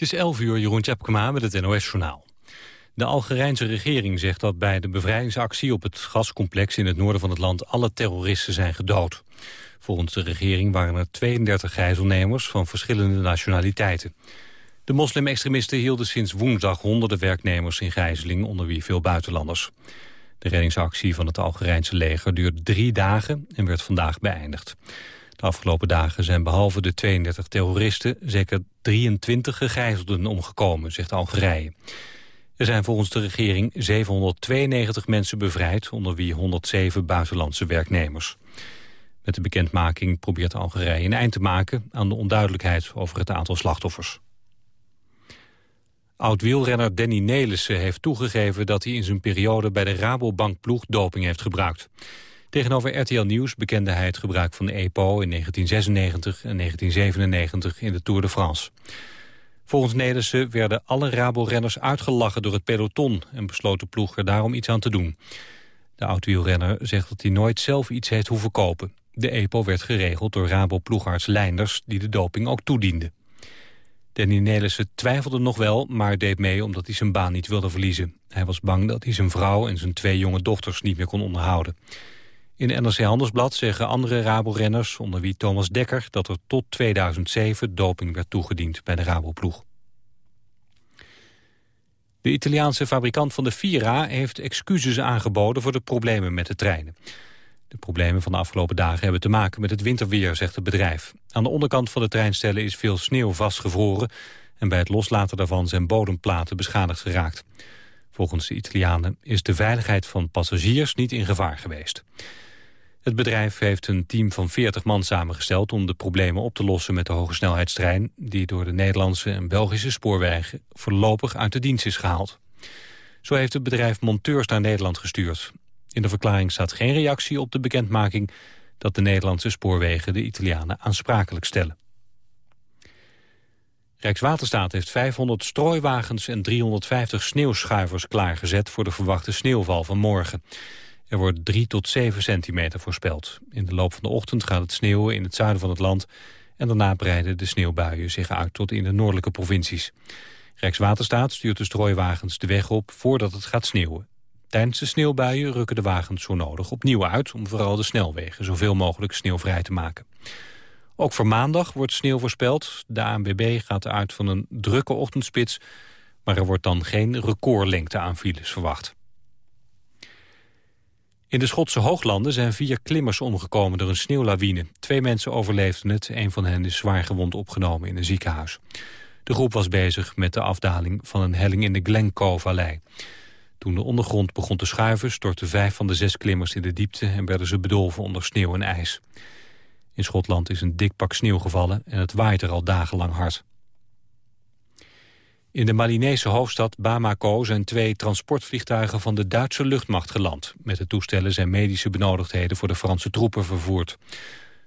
Het is 11 uur, Jeroen Tjepkema met het NOS-journaal. De Algerijnse regering zegt dat bij de bevrijdingsactie op het gascomplex in het noorden van het land alle terroristen zijn gedood. Volgens de regering waren er 32 gijzelnemers van verschillende nationaliteiten. De moslim-extremisten hielden sinds woensdag honderden werknemers in gijzeling, onder wie veel buitenlanders. De reddingsactie van het Algerijnse leger duurde drie dagen en werd vandaag beëindigd. De afgelopen dagen zijn behalve de 32 terroristen zeker 23 gegijzelden omgekomen, zegt Algerije. Er zijn volgens de regering 792 mensen bevrijd, onder wie 107 buitenlandse werknemers. Met de bekendmaking probeert Algerije een eind te maken aan de onduidelijkheid over het aantal slachtoffers. Oud-wielrenner Danny Nelissen heeft toegegeven dat hij in zijn periode bij de Rabobank-ploeg doping heeft gebruikt. Tegenover RTL Nieuws bekende hij het gebruik van de EPO in 1996 en 1997 in de Tour de France. Volgens Nelissen werden alle Rabo-renners uitgelachen door het peloton en besloot de ploeg er daarom iets aan te doen. De oud-wielrenner zegt dat hij nooit zelf iets heeft hoeven kopen. De EPO werd geregeld door Rabo-ploegarts Leinders, die de doping ook toediende. Danny Nelissen twijfelde nog wel, maar deed mee omdat hij zijn baan niet wilde verliezen. Hij was bang dat hij zijn vrouw en zijn twee jonge dochters niet meer kon onderhouden. In NRC Handelsblad zeggen andere Rabo-renners, onder wie Thomas Dekker... dat er tot 2007 doping werd toegediend bij de Rabo-ploeg. De Italiaanse fabrikant van de Vira heeft excuses aangeboden... voor de problemen met de treinen. De problemen van de afgelopen dagen hebben te maken met het winterweer, zegt het bedrijf. Aan de onderkant van de treinstellen is veel sneeuw vastgevroren... en bij het loslaten daarvan zijn bodemplaten beschadigd geraakt. Volgens de Italianen is de veiligheid van passagiers niet in gevaar geweest. Het bedrijf heeft een team van 40 man samengesteld om de problemen op te lossen met de hogesnelheidstrein die door de Nederlandse en Belgische spoorwegen voorlopig uit de dienst is gehaald. Zo heeft het bedrijf monteurs naar Nederland gestuurd. In de verklaring staat geen reactie op de bekendmaking dat de Nederlandse spoorwegen de Italianen aansprakelijk stellen. Rijkswaterstaat heeft 500 strooiwagens en 350 sneeuwschuivers klaargezet voor de verwachte sneeuwval van morgen. Er wordt 3 tot 7 centimeter voorspeld. In de loop van de ochtend gaat het sneeuwen in het zuiden van het land... en daarna breiden de sneeuwbuien zich uit tot in de noordelijke provincies. Rijkswaterstaat stuurt de strooiwagens de weg op voordat het gaat sneeuwen. Tijdens de sneeuwbuien rukken de wagens zo nodig opnieuw uit... om vooral de snelwegen zoveel mogelijk sneeuwvrij te maken. Ook voor maandag wordt sneeuw voorspeld. De ANWB gaat uit van een drukke ochtendspits... maar er wordt dan geen recordlengte aan files verwacht. In de Schotse hooglanden zijn vier klimmers omgekomen door een sneeuwlawine. Twee mensen overleefden het, een van hen is zwaar gewond opgenomen in een ziekenhuis. De groep was bezig met de afdaling van een helling in de Glencoe-vallei. Toen de ondergrond begon te schuiven, stortten vijf van de zes klimmers in de diepte... en werden ze bedolven onder sneeuw en ijs. In Schotland is een dik pak sneeuw gevallen en het waait er al dagenlang hard. In de Malinese hoofdstad Bamako zijn twee transportvliegtuigen van de Duitse luchtmacht geland. Met de toestellen zijn medische benodigdheden voor de Franse troepen vervoerd.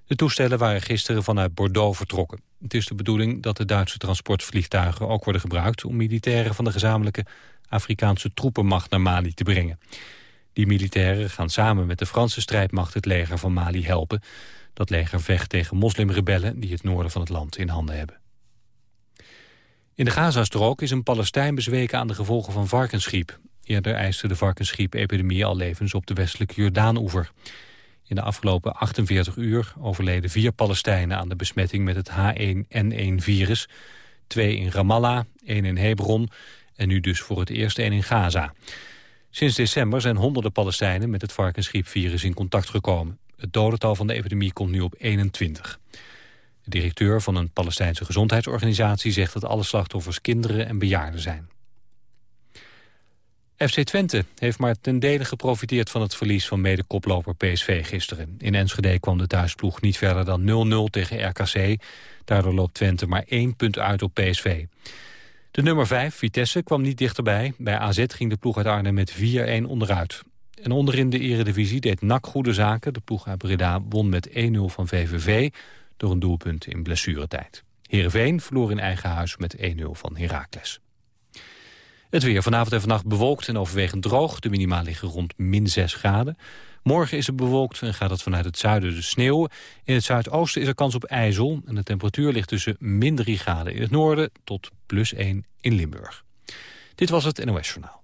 De toestellen waren gisteren vanuit Bordeaux vertrokken. Het is de bedoeling dat de Duitse transportvliegtuigen ook worden gebruikt... om militairen van de gezamenlijke Afrikaanse troepenmacht naar Mali te brengen. Die militairen gaan samen met de Franse strijdmacht het leger van Mali helpen. Dat leger vecht tegen moslimrebellen die het noorden van het land in handen hebben. In de Gazastrook is een Palestijn bezweken aan de gevolgen van varkensgriep. Eerder eiste de varkensgriep-epidemie al levens op de westelijke Jordaan-oever. In de afgelopen 48 uur overleden vier Palestijnen aan de besmetting met het H1N1-virus. Twee in Ramallah, één in Hebron en nu dus voor het eerst één in Gaza. Sinds december zijn honderden Palestijnen met het varkensgriepvirus in contact gekomen. Het dodental van de epidemie komt nu op 21. De directeur van een Palestijnse gezondheidsorganisatie zegt dat alle slachtoffers kinderen en bejaarden zijn. FC Twente heeft maar ten dele geprofiteerd van het verlies van mede-koploper PSV gisteren. In Enschede kwam de thuisploeg niet verder dan 0-0 tegen RKC. Daardoor loopt Twente maar één punt uit op PSV. De nummer 5, Vitesse, kwam niet dichterbij. Bij AZ ging de ploeg uit Arnhem met 4-1 onderuit. En onderin de eredivisie deed NAC goede zaken. De ploeg uit Breda won met 1-0 van VVV door een doelpunt in blessuretijd. Heerenveen verloor in eigen huis met 1-0 van Heracles. Het weer vanavond en vannacht bewolkt en overwegend droog. De minima liggen rond min 6 graden. Morgen is het bewolkt en gaat het vanuit het zuiden de sneeuwen. In het zuidoosten is er kans op ijzel. En de temperatuur ligt tussen min 3 graden in het noorden tot plus 1 in Limburg. Dit was het NOS Journaal.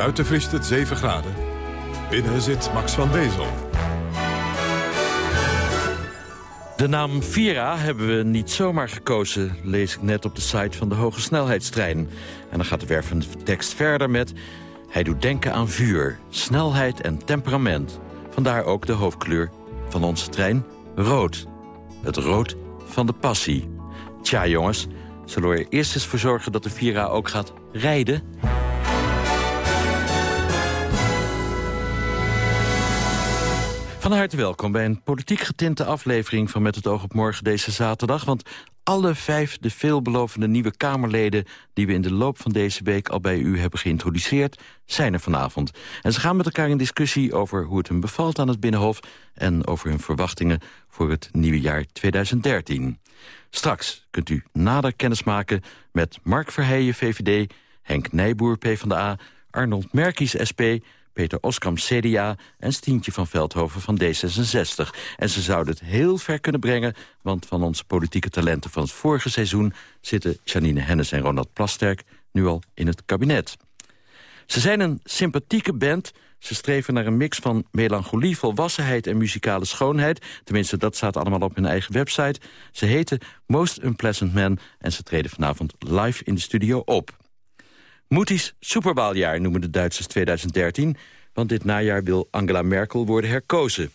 Buiten vriest het 7 graden. Binnen zit Max van Wezel. De naam Vira hebben we niet zomaar gekozen, lees ik net op de site van de Hoge Snelheidstrein. En dan gaat de wervende tekst verder met... Hij doet denken aan vuur, snelheid en temperament. Vandaar ook de hoofdkleur van onze trein, rood. Het rood van de passie. Tja jongens, zullen we er eerst eens voor zorgen dat de Vira ook gaat rijden? Van harte welkom bij een politiek getinte aflevering van Met het oog op morgen deze zaterdag. Want alle vijf de veelbelovende nieuwe Kamerleden... die we in de loop van deze week al bij u hebben geïntroduceerd... zijn er vanavond. En ze gaan met elkaar in discussie over hoe het hun bevalt aan het Binnenhof... en over hun verwachtingen voor het nieuwe jaar 2013. Straks kunt u nader kennismaken met Mark Verheijen, VVD... Henk Nijboer, PvdA, Arnold Merkies, SP... Peter Oskam, CDA en Stientje van Veldhoven van D66. En ze zouden het heel ver kunnen brengen... want van onze politieke talenten van het vorige seizoen... zitten Janine Hennis en Ronald Plasterk nu al in het kabinet. Ze zijn een sympathieke band... Ze streven naar een mix van melancholie, volwassenheid en muzikale schoonheid. Tenminste, dat staat allemaal op hun eigen website. Ze heten Most Unpleasant Man en ze treden vanavond live in de studio op. Moeties Superwaaljaar noemen de Duitsers 2013... want dit najaar wil Angela Merkel worden herkozen.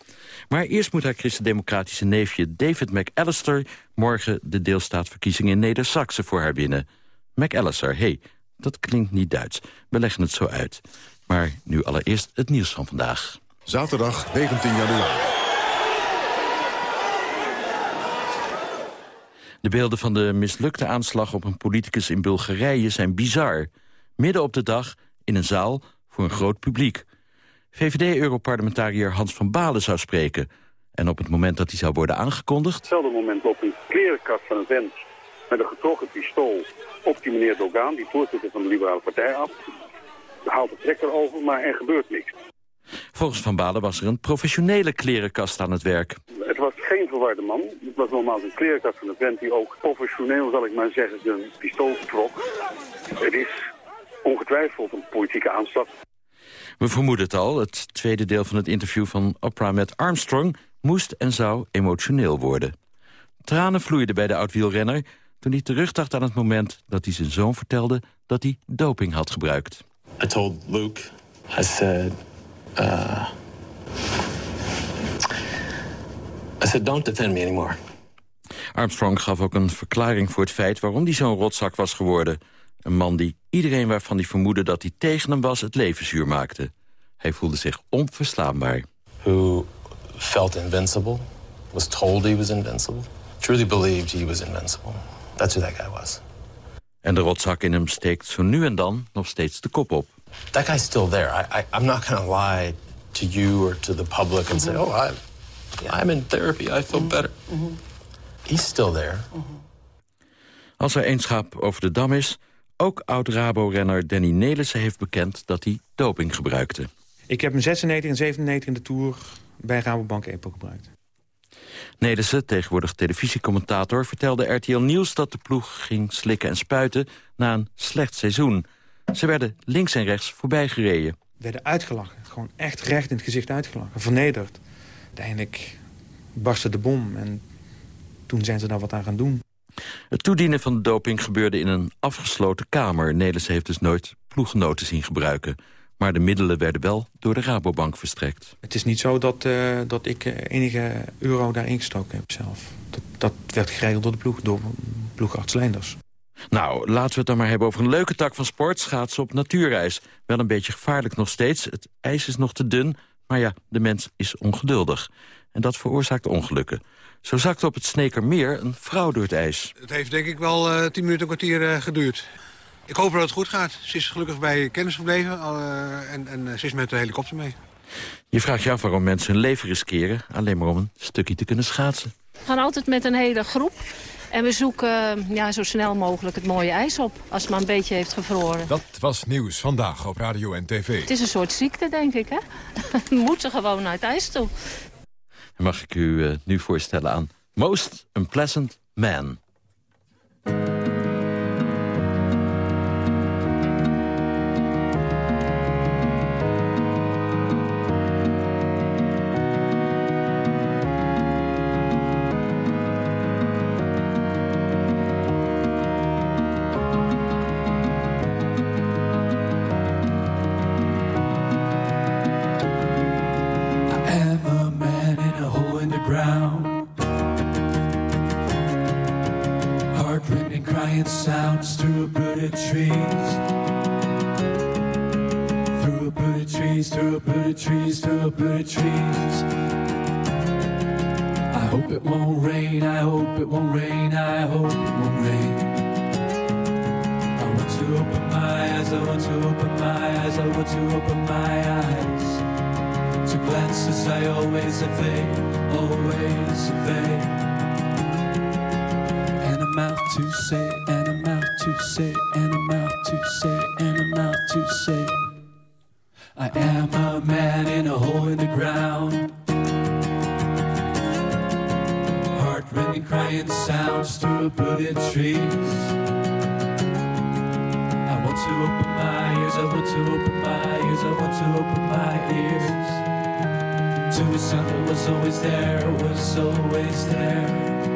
Maar eerst moet haar christendemocratische neefje David McAllister... morgen de deelstaatverkiezingen in Neder-Saxe voor haar winnen. McAllister, hey, dat klinkt niet Duits. We leggen het zo uit. Maar nu allereerst het nieuws van vandaag. Zaterdag 19 januari. De beelden van de mislukte aanslag op een politicus in Bulgarije zijn bizar midden op de dag in een zaal voor een groot publiek. VVD-europarlementariër Hans van Balen zou spreken. En op het moment dat hij zou worden aangekondigd... Hetzelfde moment loopt een klerenkast van een vent met een getrokken pistool op die meneer Dogan, die voorzitter van de Liberale Partij, af. Haalt de trekker over, maar er gebeurt niks. Volgens Van Balen was er een professionele klerenkast aan het werk. Het was geen verwarde man. Het was normaal een klerenkast van een vent die ook professioneel, zal ik maar zeggen, zijn pistool trok. Het is ongetwijfeld een politieke aanslag. We vermoeden het al. Het tweede deel van het interview van Oprah met Armstrong... moest en zou emotioneel worden. Tranen vloeiden bij de oud-wielrenner toen hij terugdacht aan het moment dat hij zijn zoon vertelde dat hij doping had gebruikt. I told Luke, I said, uh, I said, don't defend me anymore. Armstrong gaf ook een verklaring voor het feit waarom hij zo'n rotzak was geworden. Een man die iedereen waarvan hij vermoedde dat hij tegen hem was... het leven zuur maakte. Hij voelde zich onverslaanbaar. Who felt invincible, was told he was invincible... truly believed he was invincible. That's who that guy was. En de rotzak in hem steekt zo nu en dan nog steeds de kop op. That guy's still there. I, I, I'm not going to lie to you or to the public and say... oh, I, I'm in therapy, I feel better. He's still there. Als er één schap over de dam is... Ook oud-Rabo-renner Danny Nelissen heeft bekend dat hij doping gebruikte. Ik heb een 96 en 97 in de Tour bij Rabobank EPO gebruikt. Nelissen, tegenwoordig televisiecommentator, vertelde RTL Nieuws... dat de ploeg ging slikken en spuiten na een slecht seizoen. Ze werden links en rechts voorbij gereden. Werden uitgelachen, gewoon echt recht in het gezicht uitgelachen, vernederd. Uiteindelijk barstte de bom en toen zijn ze daar wat aan gaan doen. Het toedienen van de doping gebeurde in een afgesloten kamer. Nederlandse heeft dus nooit ploeggenoten zien gebruiken. Maar de middelen werden wel door de Rabobank verstrekt. Het is niet zo dat, uh, dat ik enige euro daarin gestoken heb zelf. Dat, dat werd geregeld door de ploeg, door ploegarts Leinders. Nou, laten we het dan maar hebben over een leuke tak van sport. Schaatsen op natuurijs. Wel een beetje gevaarlijk nog steeds. Het ijs is nog te dun, maar ja, de mens is ongeduldig. En dat veroorzaakt ongelukken. Zo zakte op het Snekermeer een vrouw door het ijs. Het heeft denk ik wel uh, tien minuten, een kwartier uh, geduurd. Ik hoop dat het goed gaat. Ze is gelukkig bij kennis gebleven uh, en, en ze is met de helikopter mee. Je vraagt je af waarom mensen hun leven riskeren... alleen maar om een stukje te kunnen schaatsen. We gaan altijd met een hele groep. En we zoeken ja, zo snel mogelijk het mooie ijs op. Als het maar een beetje heeft gevroren. Dat was nieuws vandaag op Radio en TV. Het is een soort ziekte, denk ik. Hè? We moeten gewoon naar het ijs toe. Mag ik u uh, nu voorstellen aan Most Unpleasant Man. trees, strawberry trees. I hope it won't rain, I hope it won't rain, I hope it won't rain. I want to open my eyes, I want to open my eyes, I want to open my eyes. To glances I always evade, always evade. And I'm out to say, and I'm out to say, and I'm out to say, and I'm out to say. I am a man in a hole in the ground. Heartrending crying sounds through uprooted trees. I want to open my ears, I want to open my ears, I want to open my ears. To a sound that was always there, was always there.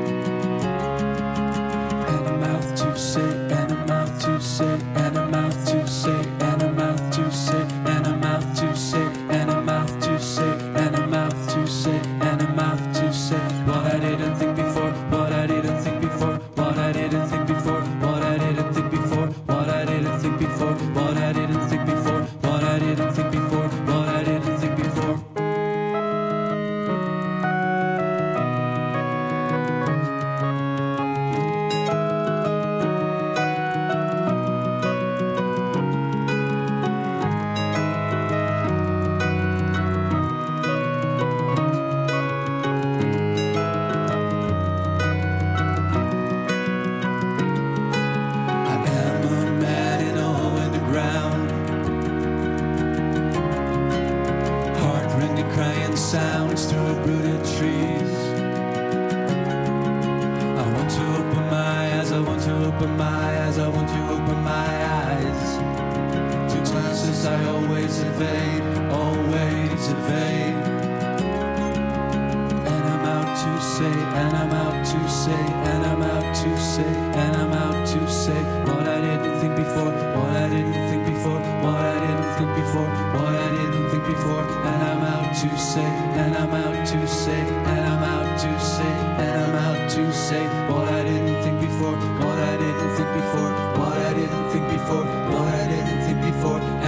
what I didn't think before, what I didn't think before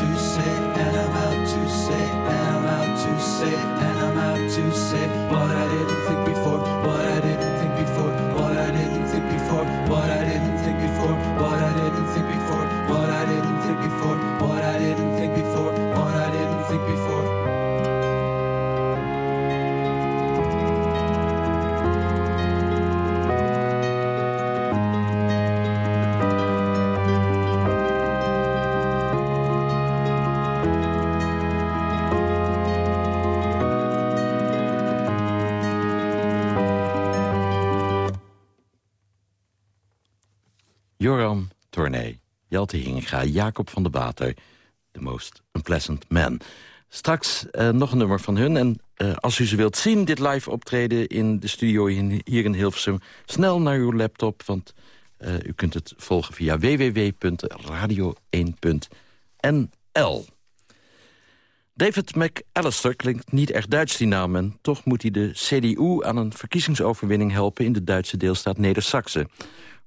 to say, and I'm out to say, and I'm out to say, and I'm out to say what I didn't think before. Joram Tournee, Jelte Hinga, Jacob van der Bater... The Most Unpleasant Man. Straks uh, nog een nummer van hun. En uh, als u ze wilt zien, dit live optreden in de studio hier in Hilversum... snel naar uw laptop, want uh, u kunt het volgen via www.radio1.nl. David McAllister klinkt niet echt Duits, die naam. En toch moet hij de CDU aan een verkiezingsoverwinning helpen... in de Duitse deelstaat Neder-Saxe.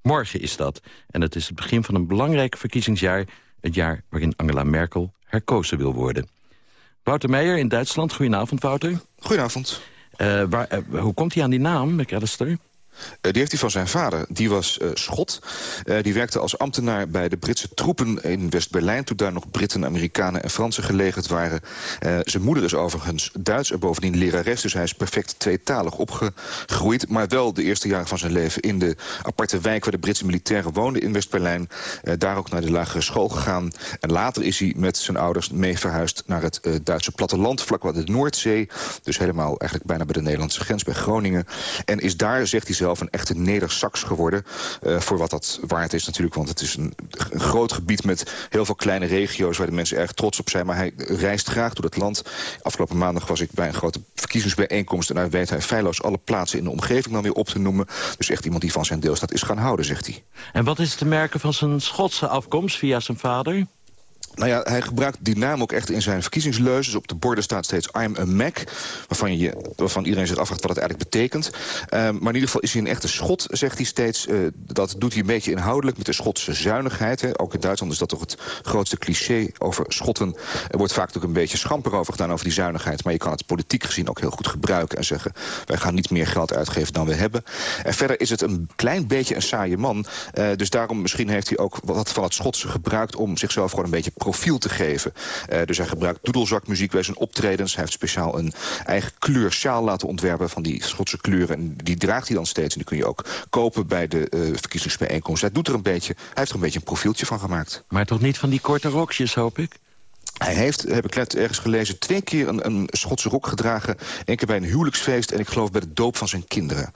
Morgen is dat. En het is het begin van een belangrijk verkiezingsjaar. Het jaar waarin Angela Merkel herkozen wil worden. Wouter Meijer in Duitsland. Goedenavond, Wouter. Goedenavond. Uh, waar, uh, hoe komt hij aan die naam, McAllister? Uh, die heeft hij van zijn vader. Die was uh, Schot. Uh, die werkte als ambtenaar bij de Britse troepen in West-Berlijn... toen daar nog Britten, Amerikanen en Fransen gelegerd waren. zijn moeder is overigens Duits en bovendien lerares... dus hij is perfect tweetalig opgegroeid. Maar wel de eerste jaren van zijn leven in de aparte wijk... waar de Britse militairen woonden in West-Berlijn. daar ook naar de lagere school gegaan. En later is hij met zijn ouders mee verhuisd naar het Duitse platteland... vlak bij de Noordzee. Dus helemaal eigenlijk bijna bij de Nederlandse grens, bij Groningen. En is daar, zegt hij zelf een echte Neder-Sax geworden. Uh, voor wat dat waard is natuurlijk. Want het is een, een, groot gebied met heel veel kleine regio's... waar de mensen erg trots op zijn. Maar hij reist graag door het land. Afgelopen maandag was ik bij een grote verkiezingsbijeenkomst... en daar weet hij feilloos alle plaatsen in de omgeving dan weer op te noemen. Dus echt iemand die van zijn deelstaat is gaan houden, zegt hij. En wat is te merken van zijn Schotse afkomst via zijn vader? Nou ja, hij gebruikt die naam ook echt in zijn verkiezingsleuzen. op de borden staat steeds I'm a Mac. Waarvan, je, waarvan iedereen zich afvraagt wat het eigenlijk betekent. Um, maar in ieder geval is hij een echte schot, zegt hij steeds. Uh, dat doet hij een beetje inhoudelijk met de Schotse zuinigheid. Hè. Ook in Duitsland is dat toch het grootste cliché over Schotten. Er wordt vaak ook een beetje schamper over gedaan over die zuinigheid. Maar je kan het politiek gezien ook heel goed gebruiken. En zeggen, wij gaan niet meer geld uitgeven dan we hebben. En verder is het een klein beetje een saaie man. Uh, dus daarom misschien heeft hij ook wat van het Schotse gebruikt... om zichzelf gewoon een beetje profiel te geven. Uh, dus hij gebruikt doedelzakmuziek bij zijn optredens. Hij heeft speciaal een eigen kleur sjaal laten ontwerpen van die Schotse kleuren. En die draagt hij dan steeds. En die kun je ook kopen bij de uh, verkiezingsbijeenkomst. Hij, doet er een beetje, hij heeft er een beetje een profieltje van gemaakt. Maar toch niet van die korte rokjes, hoop ik? Hij heeft, heb ik net ergens gelezen, twee keer een, een Schotse rok gedragen. Eén keer bij een huwelijksfeest en ik geloof bij de doop van zijn kinderen.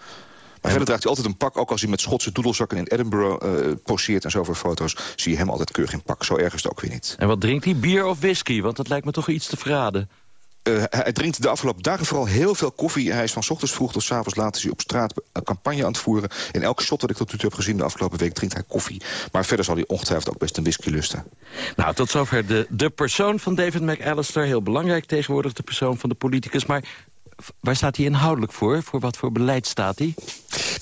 Maar verder draagt hij altijd een pak. Ook als hij met Schotse doedelzakken in Edinburgh uh, poseert en zo voor foto's... zie je hem altijd keurig in pak. Zo erg is het ook weer niet. En wat drinkt hij? Bier of whisky? Want dat lijkt me toch iets te verraden. Uh, hij drinkt de afgelopen dagen vooral heel veel koffie. Hij is van ochtends vroeg tot s avonds laat is hij op straat een campagne aan het voeren. In elk shot dat ik tot nu toe heb gezien de afgelopen week drinkt hij koffie. Maar verder zal hij ongetwijfeld ook best een whisky lusten. Nou, tot zover de, de persoon van David McAllister. Heel belangrijk tegenwoordig, de persoon van de politicus. Maar waar staat hij inhoudelijk voor? Voor wat voor beleid staat hij?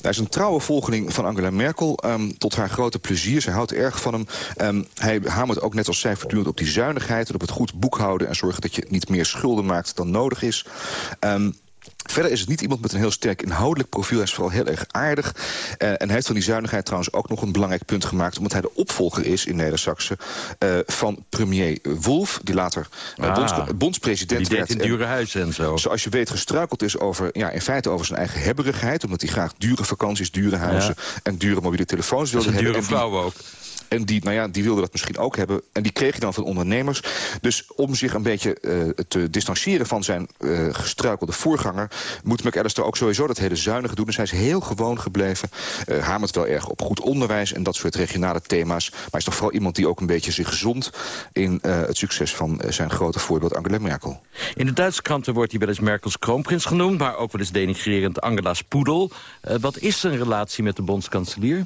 Hij is een trouwe volgeling van Angela Merkel, um, tot haar grote plezier. Zij houdt erg van hem. Um, hij hamert ook net als zij voortdurend op die zuinigheid... en op het goed boekhouden en zorgen dat je niet meer schulden maakt dan nodig is. Um, Verder is het niet iemand met een heel sterk inhoudelijk profiel. Hij is vooral heel erg aardig. Uh, en hij heeft van die zuinigheid trouwens ook nog een belangrijk punt gemaakt... omdat hij de opvolger is in Neder-Saxe uh, van premier Wolf... die later uh, ah, bonds, bondspresident die werd. in dure huizen en zo. Zoals je weet gestruikeld is over, ja, in feite over zijn eigen hebberigheid... omdat hij graag dure vakanties, dure huizen ja. en dure mobiele telefoons wilde hebben. dure vrouw ook. En die, nou ja, die wilde dat misschien ook hebben. En die kreeg hij dan van ondernemers. Dus om zich een beetje uh, te distancieren van zijn uh, gestruikelde voorganger... moet McAllister ook sowieso dat hele zuinige doen. Dus hij is heel gewoon gebleven. Uh, hamert wel erg op goed onderwijs en dat soort regionale thema's. Maar hij is toch vooral iemand die ook een beetje zich gezond... in het succes van zijn grote voorbeeld Angela Merkel. In de Duitse kranten wordt hij wel eens Merkels kroonprins genoemd... maar ook wel eens denigrerend Angela's poedel. wat is zijn relatie met de bondskanselier?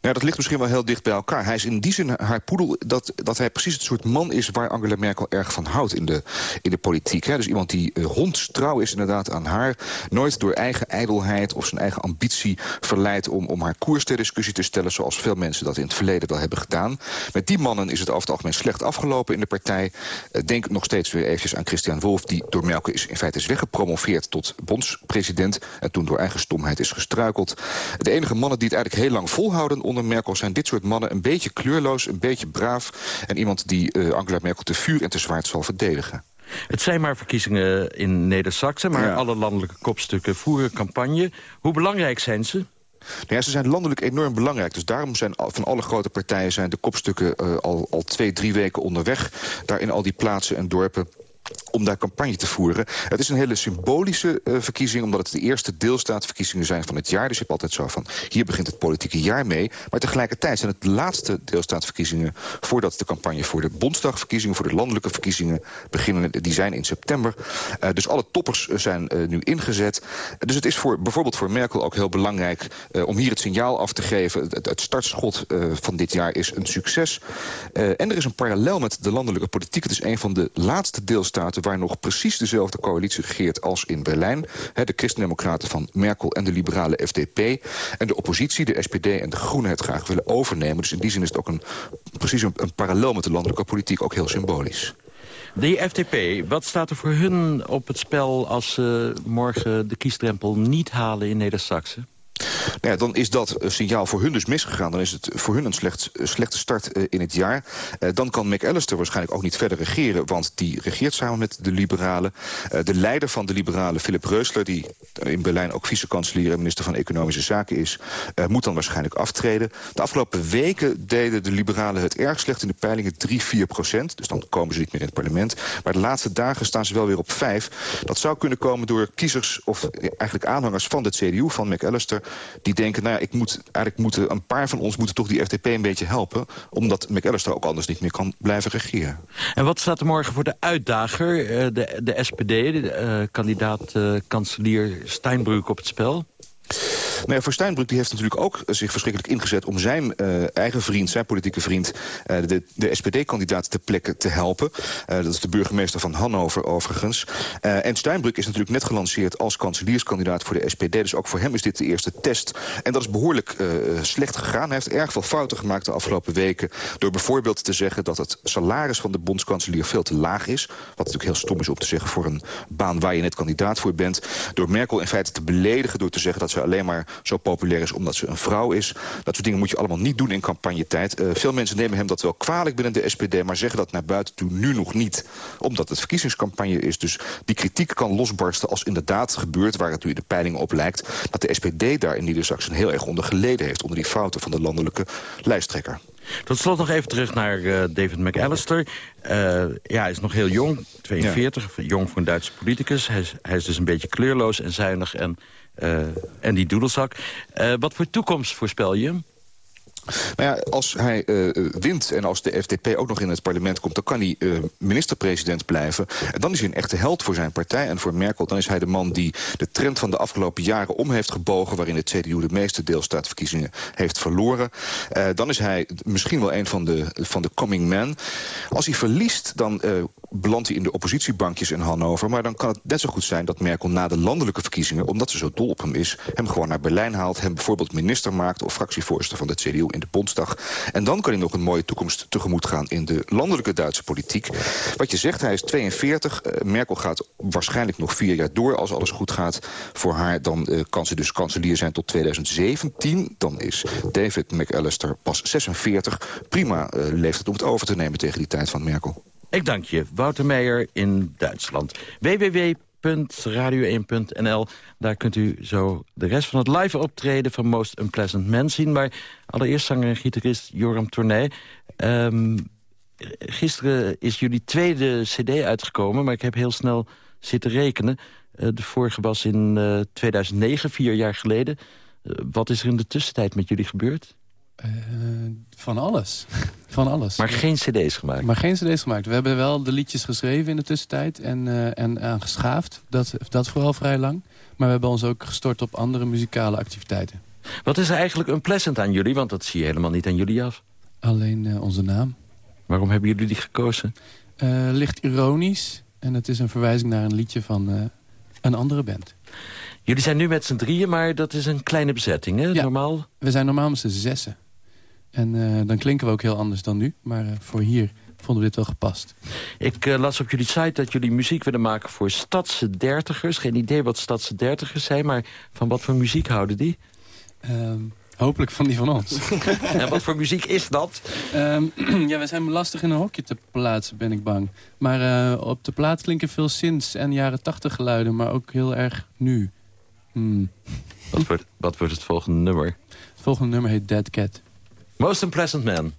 Nou, dat ligt misschien wel heel dicht bij elkaar. Hij is in die zin haar poedel dat, dat hij precies het soort man is... waar Angela Merkel erg van houdt in de, in de politiek. Hè? Dus iemand die uh, hondstrouw is inderdaad aan haar. Nooit door eigen ijdelheid of zijn eigen ambitie verleidt... om, om haar koers ter discussie te stellen... zoals veel mensen dat in het verleden wel hebben gedaan. Met die mannen is het over het algemeen slecht afgelopen in de partij. Uh, denk nog steeds weer eventjes aan Christian Wolf... die door Merkel is, in feite is weggepromoveerd tot bondspresident... en toen door eigen stomheid is gestruikeld. De enige mannen die het eigenlijk heel lang volhouden onder Merkel... zijn dit soort mannen een beetje kleurloos, een beetje braaf... en iemand die uh, Angela Merkel te vuur en te zwaard zal verdedigen. Het zijn maar verkiezingen in Neder-Saxe... maar ja. alle landelijke kopstukken voeren campagne. Hoe belangrijk zijn ze? Nou ja, ze zijn landelijk enorm belangrijk. Dus daarom zijn van alle grote partijen zijn de kopstukken uh, al, al twee, drie weken onderweg. Daar in al die plaatsen en dorpen om daar campagne te voeren. Het is een hele symbolische uh, verkiezing... omdat het de eerste deelstaatverkiezingen zijn van het jaar. Dus je hebt altijd zo van, hier begint het politieke jaar mee. Maar tegelijkertijd zijn het de laatste deelstaatverkiezingen... voordat de campagne voor de Bondsdagverkiezingen... voor de landelijke verkiezingen beginnen. Die zijn in september. Uh, dus alle toppers zijn uh, nu ingezet. Dus het is voor, bijvoorbeeld voor Merkel ook heel belangrijk... om hier het signaal af te geven. Het, het startschot van dit jaar is een succes. en er is een parallel met de landelijke politiek. Het is een van de laatste deelstaten Waar nog precies dezelfde coalitie regeert als in Berlijn. de christendemocraten van Merkel en de liberale FDP. En de oppositie, de SPD en de Groenen het graag willen overnemen. Dus in die zin is het ook een, precies een, parallel met de landelijke politiek... ook heel symbolisch. De FDP, wat staat er voor hun op het spel als ze morgen de kiesdrempel niet halen in Neder-Saxe? Nou ja, dan is dat een signaal voor hun dus misgegaan. Dan is het voor hun een slecht, slechte start uh, in het jaar. Dan kan McAllister waarschijnlijk ook niet verder regeren... want die regeert samen met de liberalen. De leider van de liberalen, Philip Reusler... die in Berlijn ook vice-kanselier en minister van Economische Zaken is... moet dan waarschijnlijk aftreden. De afgelopen weken deden de liberalen het erg slecht in de peilingen. 3, 4 procent. Dus dan komen ze niet meer in het parlement. Maar de laatste dagen staan ze wel weer op 5. Dat zou kunnen komen door kiezers of eigenlijk aanhangers van de CDU, van McAllister die denken, nou ja, ik moet, eigenlijk moeten een paar van ons moeten toch die FDP een beetje helpen. Omdat McAllister ook anders niet meer kan blijven regeren. En wat staat er morgen voor de uitdager, eh, de, de SPD, de uh, kandidaat uh, kanselier Steinbrück op het spel? Nou ja, voor Steinbrück die heeft natuurlijk ook zich verschrikkelijk ingezet... om zijn uh, eigen vriend, zijn politieke vriend... Uh, de, de SPD-kandidaat te plekken te helpen. Uh, dat is de burgemeester van Hannover overigens. en Steinbrück is natuurlijk net gelanceerd als kanselierskandidaat voor de SPD. Dus ook voor hem is dit de eerste test. En dat is behoorlijk slecht gegaan. Hij heeft erg veel fouten gemaakt de afgelopen weken... door bijvoorbeeld te zeggen dat het salaris van de bondskanselier veel te laag is. Wat natuurlijk heel stom is om te zeggen voor een baan waar je net kandidaat voor bent. Door Merkel in feite te beledigen door te zeggen dat ze alleen maar zo populair is omdat ze een vrouw is. Dat soort dingen moet je allemaal niet doen in campagnetijd. Uh, veel mensen nemen hem dat wel kwalijk binnen de SPD... maar zeggen dat naar buiten toe nu nog niet. Omdat het verkiezingscampagne is. Dus die kritiek kan losbarsten als inderdaad gebeurt... waar het nu in de peilingen op lijkt... dat de SPD daar in Niedersachsen heel erg onder geleden heeft... onder die fouten van de landelijke lijsttrekker. Tot slot nog even terug naar uh, David McAllister. Uh, ja, hij is nog heel jong, 42, ja. jong voor een Duitse politicus. Hij is, hij is dus een beetje kleurloos en zuinig en en die doedelzak. Uh, wat voor toekomst voorspel je? Nou ja, als hij uh, wint en als de FDP ook nog in het parlement komt... dan kan hij uh, minister-president blijven. En dan is hij een echte held voor zijn partij en voor Merkel. Dan is hij de man die de trend van de afgelopen jaren om heeft gebogen... waarin de CDU de meeste deelstaatverkiezingen heeft verloren. Dan is hij misschien wel een van de, van de coming men. Als hij verliest, dan belandt hij in de oppositiebankjes in Hannover. Maar dan kan het net zo goed zijn dat Merkel na de landelijke verkiezingen... omdat ze zo dol op hem is, hem gewoon naar Berlijn haalt... hem bijvoorbeeld minister maakt of fractievoorzitter van de CDU in de Bondsdag. En dan kan hij nog een mooie toekomst tegemoet gaan... in de landelijke Duitse politiek. Wat je zegt, hij is 42. Uh, Merkel gaat waarschijnlijk nog vier jaar door als alles goed gaat voor haar. Dan uh, kan ze dus kanselier zijn tot 2017. Dan is David McAllister pas 46. Prima uh, leeftijd om het over te nemen tegen die tijd van Merkel. Ik dank je, Wouter Meijer in Duitsland. www.radio1.nl. Daar kunt u zo de rest van het live optreden van Most Unpleasant Men zien. Maar allereerst zanger en gitarist Joram Tournay. Um, gisteren is jullie tweede cd uitgekomen, maar ik heb heel snel zitten rekenen. Uh, de vorige was in uh, 2009, vier jaar geleden. Uh, wat is er in de tussentijd met jullie gebeurd? Uh, van alles. van alles. Maar geen cd's gemaakt? Maar geen cd's gemaakt. We hebben wel de liedjes geschreven in de tussentijd en, uh, en aangeschaafd. Dat, dat vooral vrij lang. Maar we hebben ons ook gestort op andere muzikale activiteiten. Wat is er eigenlijk unpleasant aan jullie? Want dat zie je helemaal niet aan jullie af. Alleen uh, onze naam. Waarom hebben jullie die gekozen? licht ironisch. En het is een verwijzing naar een liedje van een andere band. Jullie zijn nu met z'n drieën, maar dat is een kleine bezetting, hè? Ja, normaal? we zijn normaal met z'n zessen. En uh, dan klinken we ook heel anders dan nu. Maar uh, voor hier vonden we dit wel gepast. Ik uh, las op jullie site dat jullie muziek willen maken voor stadse dertigers. Geen idee wat stadse dertigers zijn, maar van wat voor muziek houden die? Um, hopelijk van die van ons. en wat voor muziek is dat? Um, ja, we zijn lastig in een hokje te plaatsen, ben ik bang. Maar op de plaats klinken veel synths en jaren tachtig geluiden, maar ook heel erg nu. Hmm. Wat, wordt, wat wordt het volgende nummer? Het volgende nummer heet Dead Cat. Most Unpleasant Man.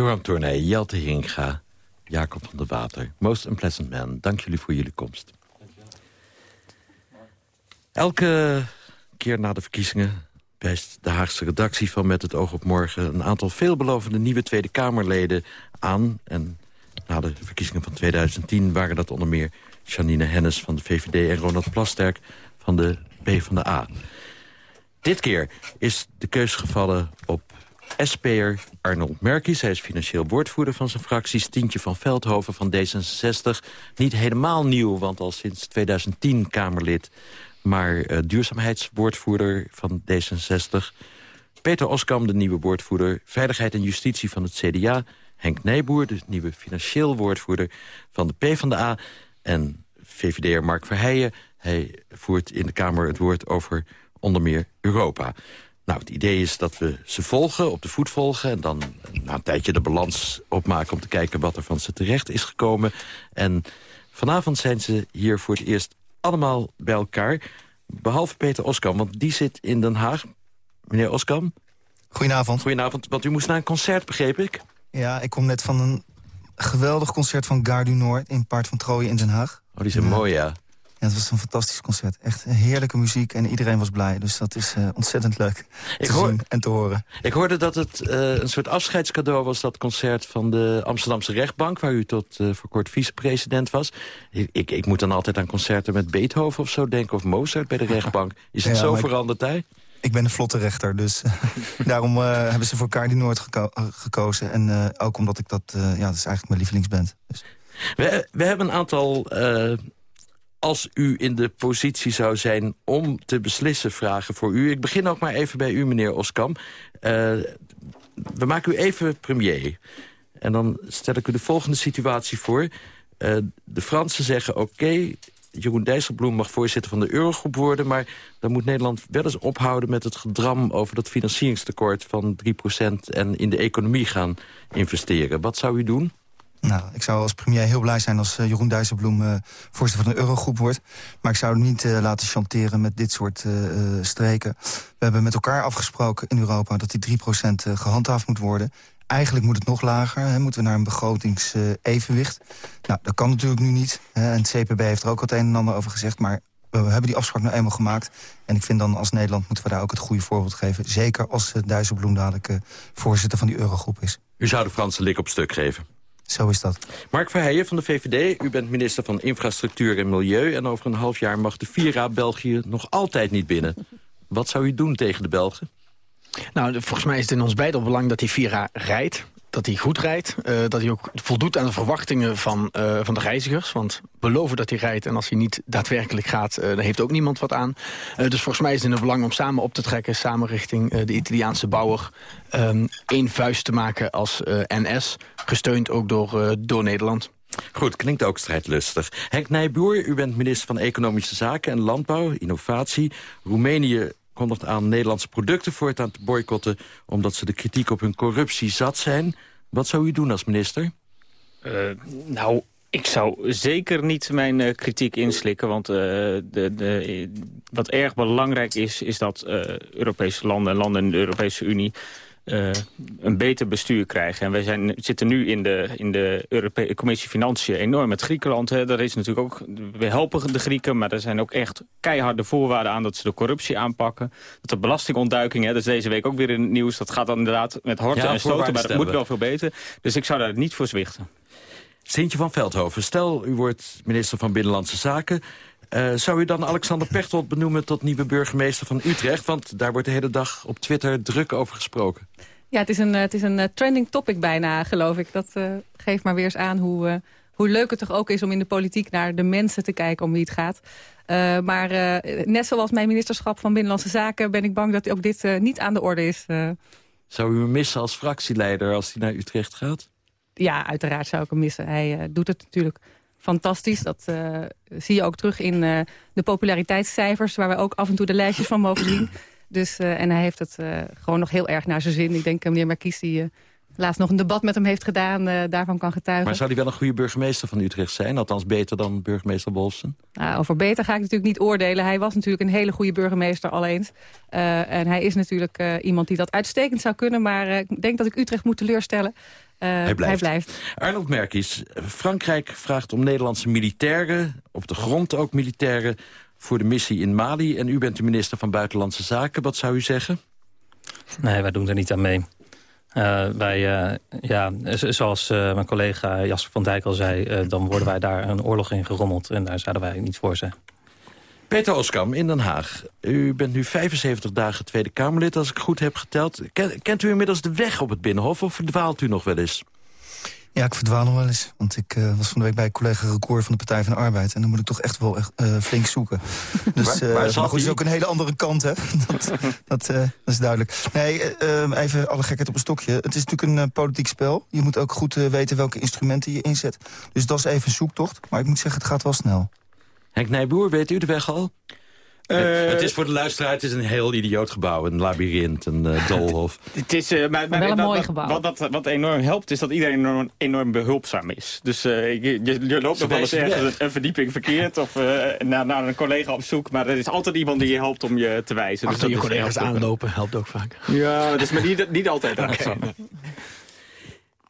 Joram Tournee, Jelte Hinga, Jacob van der Water. Most Unpleasant Man, dank jullie voor jullie komst. Elke keer na de verkiezingen wijst de Haagse redactie van Met het oog op morgen... een aantal veelbelovende nieuwe Tweede Kamerleden aan. En na de verkiezingen van 2010 waren dat onder meer... Janine Hennis van de VVD en Ronald Plasterk van de PvdA. Dit keer is de keus gevallen op SP'er Arnold Merkies. Hij is financieel woordvoerder van zijn fractie. Stientje van Veldhoven van D66. Niet helemaal nieuw, want al sinds 2010 Kamerlid. Maar eh, duurzaamheidswoordvoerder van D66. Peter Oskam, de nieuwe woordvoerder. Veiligheid en justitie van het CDA. Henk Nijboer, de nieuwe financieel woordvoerder van de PvdA. En VVD'er Mark Verheijen. Hij voert in de Kamer het woord over onder meer Europa. Nou, het idee is dat we ze volgen, op de voet volgen... en dan na een tijdje de balans opmaken om te kijken wat er van ze terecht is gekomen. En vanavond zijn ze hier voor het eerst allemaal bij elkaar. Behalve Peter Oskam, want die zit in Den Haag. Meneer Oskam? Goedenavond. Goedenavond, want u moest naar een concert, begreep ik? Ja, ik kom net van een geweldig concert van Gare du Nord... in Paard van Trooien in Den Haag. Oh, die zijn mooi, ja. Ja, het was een fantastisch concert. Echt heerlijke muziek en iedereen was blij. Dus dat is uh, ontzettend leuk Ik te hoor- zien en te horen. Ik hoorde dat het eh, een soort afscheidscadeau was... dat concert van de Amsterdamse rechtbank... waar u tot eh, voor kort vicepresident was. Ik, ik, ik moet dan altijd aan concerten met Beethoven of zo denken... of Mozart bij de rechtbank. Is het Ja, zo veranderd, hè? Ik ben een vlotte rechter, dus daarom eh, hebben ze voor geko- eh, gekozen. En eh, ook omdat ik dat, eh, ja, dat is eigenlijk mijn lievelingsband. Dus. We, we hebben een aantal... als u in de positie zou zijn om te beslissen vragen voor u. Ik begin ook maar even bij u, meneer Oskam. Eh, we maken u even premier. En dan stel ik u de volgende situatie voor. Eh, de Fransen zeggen, oké, Jeroen Dijsselbloem mag voorzitter van de Eurogroep worden... maar dan moet Nederland wel eens ophouden met het gedram... over dat financieringstekort van 3% en in de economie gaan investeren. Wat zou u doen? Nou, ik zou als premier heel blij zijn als uh, Jeroen Dijsselbloem uh, voorzitter van de Eurogroep wordt. Maar ik zou hem niet uh, laten chanteren met dit soort streken. We hebben met elkaar afgesproken in Europa dat die 3% gehandhaafd moet worden. Eigenlijk moet het nog lager. Hè, moeten we naar een begrotingsevenwicht. nou, dat kan natuurlijk nu niet. Hè, en het CPB heeft er ook wat een en ander over gezegd. Maar we hebben die afspraak nou eenmaal gemaakt. En ik vind dan als Nederland moeten we daar ook het goede voorbeeld geven. Zeker als Dijsselbloem dadelijk voorzitter van die Eurogroep is. U zou de Franse lik op stuk geven? Zo is dat. Mark Verheijen van de VVD, u bent minister van Infrastructuur en Milieu... en over een half jaar mag de Vira België nog altijd niet binnen. Wat zou u doen tegen de Belgen? Nou, volgens mij is het in ons beiden belang dat die Vira rijdt dat hij goed rijdt. Uh, dat hij ook voldoet aan de verwachtingen van, uh, van de reizigers. Want beloven dat hij rijdt en als hij niet daadwerkelijk gaat... Uh, daar heeft ook niemand wat aan. dus volgens mij is het in het belang om samen op te trekken... samen richting de Italiaanse bouwer... Um, één vuist te maken als NS. Gesteund ook door, door Nederland. Goed, klinkt ook strijdlustig. Henk Nijboer, u bent minister van Economische Zaken en Landbouw, Innovatie. Roemenië kondigt aan Nederlandse producten voortaan te boycotten... omdat ze de kritiek op hun corruptie zat zijn. Wat zou u doen als minister? Uh, nou, ik zou zeker niet mijn uh, kritiek inslikken. Want uh, de, de, wat erg belangrijk is, is dat Europese landen en landen in de Europese Unie uh, een beter bestuur krijgen. En wij zijn, zitten nu in de, in de Europese Commissie Financiën enorm met Griekenland. Hè. Daar is natuurlijk ook, we helpen de Grieken, maar er zijn ook echt keiharde voorwaarden aan dat ze de corruptie aanpakken. Dat de belastingontduiking, hè, dat is deze week ook weer in het nieuws. Dat gaat dan inderdaad met horten ja, en stoten, maar dat moet wel veel beter. Dus ik zou daar niet voor zwichten. Sintje van Veldhoven, stel u wordt minister van Binnenlandse Zaken... Uh, zou u dan Alexander Pechtold benoemen tot nieuwe burgemeester van Utrecht? Want daar wordt de hele dag op Twitter druk over gesproken. Ja, het is een, het is een uh, trending topic bijna, geloof ik. Dat uh, geeft maar weer eens aan hoe, hoe leuk het toch ook is om in de politiek naar de mensen te kijken om wie het gaat. maar net zoals mijn ministerschap van Binnenlandse Zaken ben ik bang dat ook dit niet aan de orde is. Zou u hem missen als fractieleider als hij naar Utrecht gaat? Ja, uiteraard zou ik hem missen. Hij doet het natuurlijk fantastisch. Dat uh, zie je ook terug in uh, de populariteitscijfers... waar we ook af en toe de lijstjes van mogen zien. Dus, uh, en hij heeft het gewoon nog heel erg naar zijn zin. Ik denk meneer Marquis die laatst nog een debat met hem heeft gedaan... daarvan kan getuigen. Maar zou hij wel een goede burgemeester van Utrecht zijn? Althans beter dan burgemeester Wolfsen? Nou, over beter ga ik natuurlijk niet oordelen. Hij was natuurlijk een hele goede burgemeester al eens. en hij is natuurlijk iemand die dat uitstekend zou kunnen. Maar ik denk dat ik Utrecht moet teleurstellen... Uh, hij, blijft. hij blijft. Arnold Merkies, Frankrijk vraagt om Nederlandse militairen... op de grond ook militairen voor de missie in Mali. En u bent de minister van Buitenlandse Zaken. Wat zou u zeggen? Nee, wij doen er niet aan mee. Uh, wij, uh, ja, zoals mijn collega Jasper van Dijk al zei... dan worden wij daar een oorlog in gerommeld. En daar zouden wij niet voor zijn. Peter Oskam in Den Haag. U bent nu 75 dagen Tweede Kamerlid, als ik goed heb geteld. Kent u inmiddels de weg op het Binnenhof of verdwaalt u nog wel eens? Ja, ik verdwaal nog wel eens. Want ik uh, was van de week bij collega Record van de Partij van de Arbeid. En dan moet ik toch echt wel echt, uh, flink zoeken. Dus, waar, waar uh, maar goed, is ook een hele andere kant, hè. dat, dat, dat, is duidelijk. Nee, even alle gekheid op een stokje. Het is natuurlijk een politiek spel. Je moet ook goed weten welke instrumenten je inzet. Dus dat is even een zoektocht. Maar ik moet zeggen, het gaat wel snel. Henk Nijboer, weet u de weg al? Uh, het is voor de luisteraar, het is een heel idioot gebouw. Een labyrint, een uh, doolhof. het is uh, maar, maar, wel een wat, mooi gebouw. Wat, wat, wat, enorm helpt, is dat iedereen enorm, enorm behulpzaam is. Dus je, je, je, loopt nog wel eens ergens een, verdieping verkeerd... of naar, naar een collega op zoek. Maar er is altijd iemand die je helpt om je te wijzen. Achter dus je collega's aanlopen helpt ook vaak. Ja, dat is maar niet, niet altijd okay.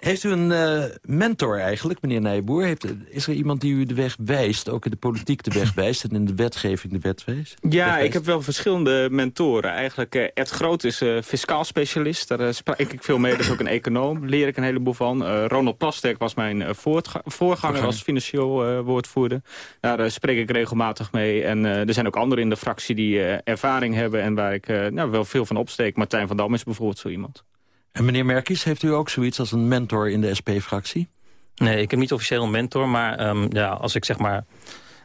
Heeft u een uh, mentor eigenlijk, meneer Nijboer? Heeft, is er iemand die u de weg wijst, ook in de politiek de weg wijst... en in de wetgeving de wet wijst? Ja, ik heb wel verschillende mentoren. Eigenlijk, uh, Ed Groot is uh, fiscaal specialist. Daar spreek ik veel mee, dat is ook een econoom. Leer ik een heleboel van. Ronald Plasterk was mijn voorganger als financieel woordvoerder. Daar spreek ik regelmatig mee. En er zijn ook anderen in de fractie die ervaring hebben... en waar ik nou, wel veel van opsteek. Martijn van Dam is bijvoorbeeld zo iemand. En meneer Merkies, heeft u ook zoiets als een mentor in de SP-fractie? Nee, ik heb niet officieel een mentor, maar um, ja, als ik zeg maar...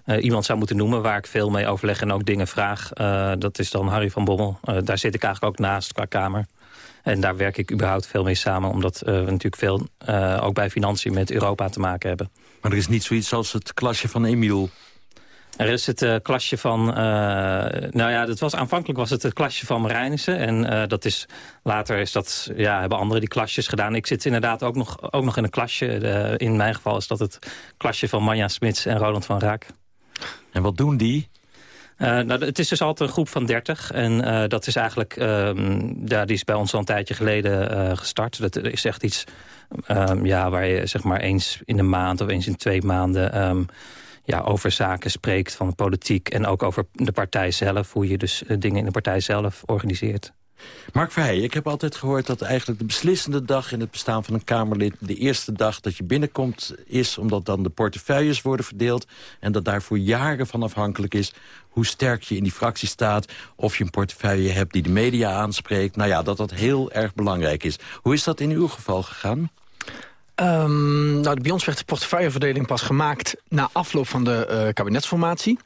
Uh, iemand zou moeten noemen waar ik veel mee overleg en ook dingen vraag... Uh, dat is dan Harry van Bommel. Uh, daar zit ik eigenlijk ook naast qua kamer. En daar werk ik überhaupt veel mee samen... omdat we natuurlijk veel ook bij financiën met Europa te maken hebben. Maar er is niet zoiets als het klasje van Emiel Er is het eh, klasje van... eh, nou ja, dat was, aanvankelijk was het het klasje van Marijnissen. En eh, dat is, later is dat, ja, hebben anderen die klasjes gedaan. Ik zit inderdaad ook nog, ook nog in een klasje. Eh, in mijn geval is dat het klasje van Manja Smits en Roland van Raak. En wat doen die? Nou, het is dus altijd een groep van 30. En dat is eigenlijk, ehm, ja, die is bij ons al een tijdje geleden gestart. Dat is echt iets ehm, ja, waar je zeg maar eens in de maand of eens in twee maanden... ehm, ja, over zaken spreekt van politiek en ook over de partij zelf. Hoe je dus eh, dingen in de partij zelf organiseert. Mark Verheijen, ik heb altijd gehoord dat eigenlijk de beslissende dag... in het bestaan van een Kamerlid de eerste dag dat je binnenkomt is... omdat dan de portefeuilles worden verdeeld... en dat daarvoor jaren van afhankelijk is hoe sterk je in die fractie staat... of je een portefeuille hebt die de media aanspreekt. Nou ja, dat dat heel erg belangrijk is. Hoe is dat in uw geval gegaan? Ehm, nou, bij ons werd de portefeuilleverdeling pas gemaakt... na afloop van de eh, kabinetsformatie.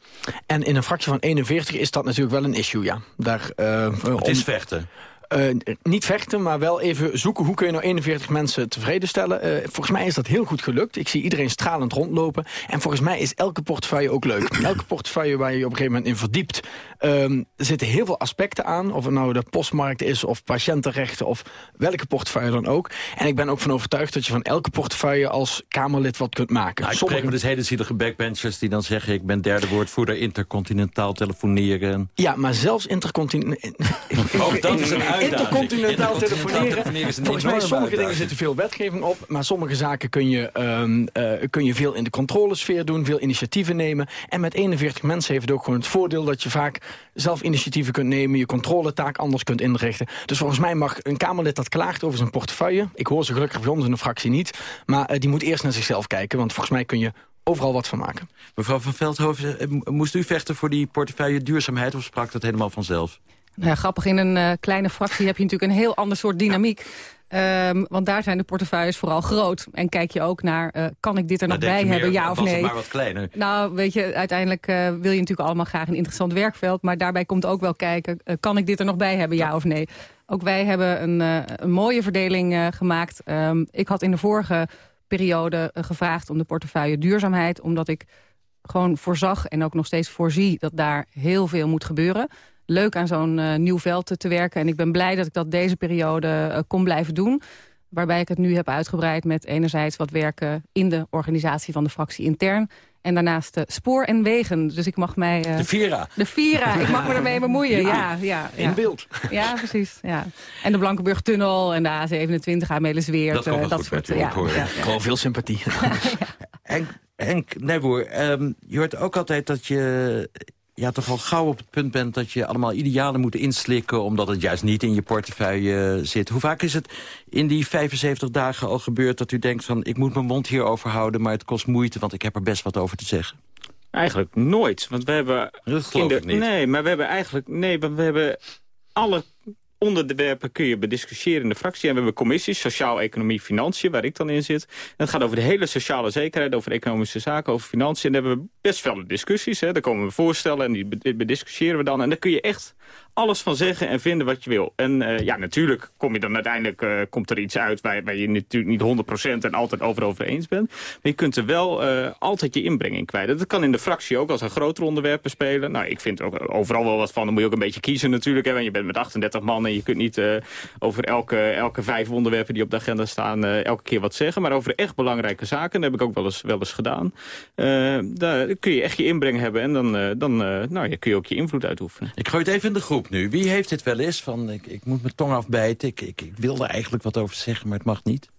En in een fractie van 41 is dat natuurlijk wel een issue, ja. Daar, eh, Het is vechten. Eh, niet vechten, maar wel even zoeken hoe kun je nou 41 mensen tevreden stellen. Eh, volgens mij is dat heel goed gelukt. Ik zie iedereen stralend rondlopen. En volgens mij is elke portefeuille ook leuk. elke portefeuille waar je je op een gegeven moment in verdiept... er zitten heel veel aspecten aan. Of het nou de postmarkt is of patiëntenrechten of welke portefeuille dan ook. En ik ben ook van overtuigd dat je van elke portefeuille als Kamerlid wat kunt maken. Nou, ik spreek met dus hele zielige backbenchers die dan zeggen... ik ben derde woordvoerder intercontinentaal telefoneren. Ja, maar zelfs intercontinentaal... Ook dat is een uitdaging. Intercontinentaal telefoneren. Volgens mij sommige dingen zitten veel wetgeving op. Maar sommige zaken kun je, ehm, eh, kun je veel in de controlesfeer doen. Veel initiatieven nemen. En met 41 mensen heeft het ook gewoon het voordeel... dat je vaak zelf initiatieven kunt nemen. Je controletaak anders kunt inrichten. Dus volgens mij mag een Kamerlid dat klaagt over zijn portefeuille. Ik hoor ze gelukkig bij ons in de fractie niet. Maar eh, die moet eerst naar zichzelf kijken. Want volgens mij kun je overal wat van maken. Mevrouw van Veldhoven, eh, moest u vechten voor die portefeuille duurzaamheid... of sprak dat helemaal vanzelf? Nou ja, grappig, in een eh, kleine fractie heb je natuurlijk een heel ander soort dynamiek. Ehm, want daar zijn de portefeuilles vooral groot. En kijk je ook naar, eh, kan ik dit er nog bij hebben, ja of was het nee? maar wat kleiner. Nou, weet je, uiteindelijk eh, wil je natuurlijk allemaal graag een interessant werkveld. Maar daarbij komt ook wel kijken, kan ik dit er nog bij hebben, ja of nee? Ook wij hebben een, een mooie verdeling gemaakt. Ehm, ik had in de vorige periode gevraagd om de portefeuille duurzaamheid. Omdat ik gewoon voorzag en ook nog steeds voorzie dat daar heel veel moet gebeuren. Leuk aan zo'n eh, nieuw veld te, te werken. En ik ben blij dat ik dat deze periode eh, kon blijven doen. Waarbij ik het nu heb uitgebreid met enerzijds wat werken in de organisatie van de fractie intern. En daarnaast de spoor en wegen. Dus ik mag mij... eh, De Vira. De Vira, ik mag me ermee bemoeien. Ja, ja, ja. In beeld. Ja, precies. Ja. En de Blankenburg-tunnel en de A27, Amelisweert. Dat komt wel eh, goed met soort, ja, ja, ja. Gewoon veel sympathie. Henk, Henk Nijboer, ehm, je hoort ook altijd dat je ja, toch al gauw op het punt bent... dat je allemaal idealen moet inslikken... omdat het juist niet in je portefeuille zit. Hoe vaak is het in die 75 dagen al gebeurd dat u denkt van... ik moet mijn mond hierover houden, maar het kost moeite... want ik heb er best wat over te zeggen? Eigenlijk nooit, want we hebben... Dat geloof ik niet. Nee, maar we hebben eigenlijk... Nee, want we hebben alle onderwerpen kun je bediscussiëren in de fractie. En we hebben commissies, sociaal, economie, financiën, waar ik dan in zit. En het gaat over de hele sociale zekerheid, over economische zaken, over financiën. En daar hebben we best veel discussies. Hè. Daar komen we voorstellen en die be- bediscussiëren we dan. En daar kun je echt alles van zeggen en vinden wat je wil. En eh, ja, natuurlijk kom je dan uiteindelijk eh, komt er iets uit waar, waar je natuurlijk niet 100% en altijd over over eens bent. Maar je kunt er wel eh, altijd je inbreng in kwijt. Dat kan in de fractie ook als er grotere onderwerpen spelen. Nou, ik vind er ook overal wel wat van. Dan moet je ook een beetje kiezen natuurlijk. Hè, want je bent met 38 man en je kunt niet over elke, elke vijf onderwerpen die op de agenda staan elke keer wat zeggen. Maar over echt belangrijke zaken, dat heb ik ook wel eens, wel eens gedaan. Daar kun je echt je inbreng hebben en dan, dan nou, ja, kun je ook je invloed uitoefenen. Ik gooi het even in de groep nu. Wie heeft dit wel eens van, ik, ik moet mijn tong afbijten... Ik, ik, ik wil er eigenlijk wat over zeggen, maar het mag niet?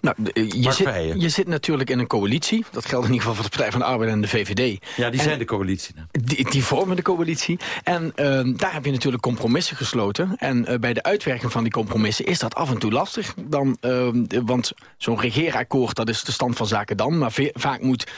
Nou, de- je, zit, je zit natuurlijk in een coalitie. Dat geldt in ieder geval voor de Partij van de Arbeid en de VVD. Ja, die En- zijn de coalitie. nou. Die, die vormen de coalitie. En ehm, daar heb je natuurlijk compromissen gesloten. En eh, bij de uitwerking van die compromissen is dat af en toe lastig. Dan, ehm, want zo'n regeerakkoord, dat is de stand van zaken dan. Maar vaak moet eh,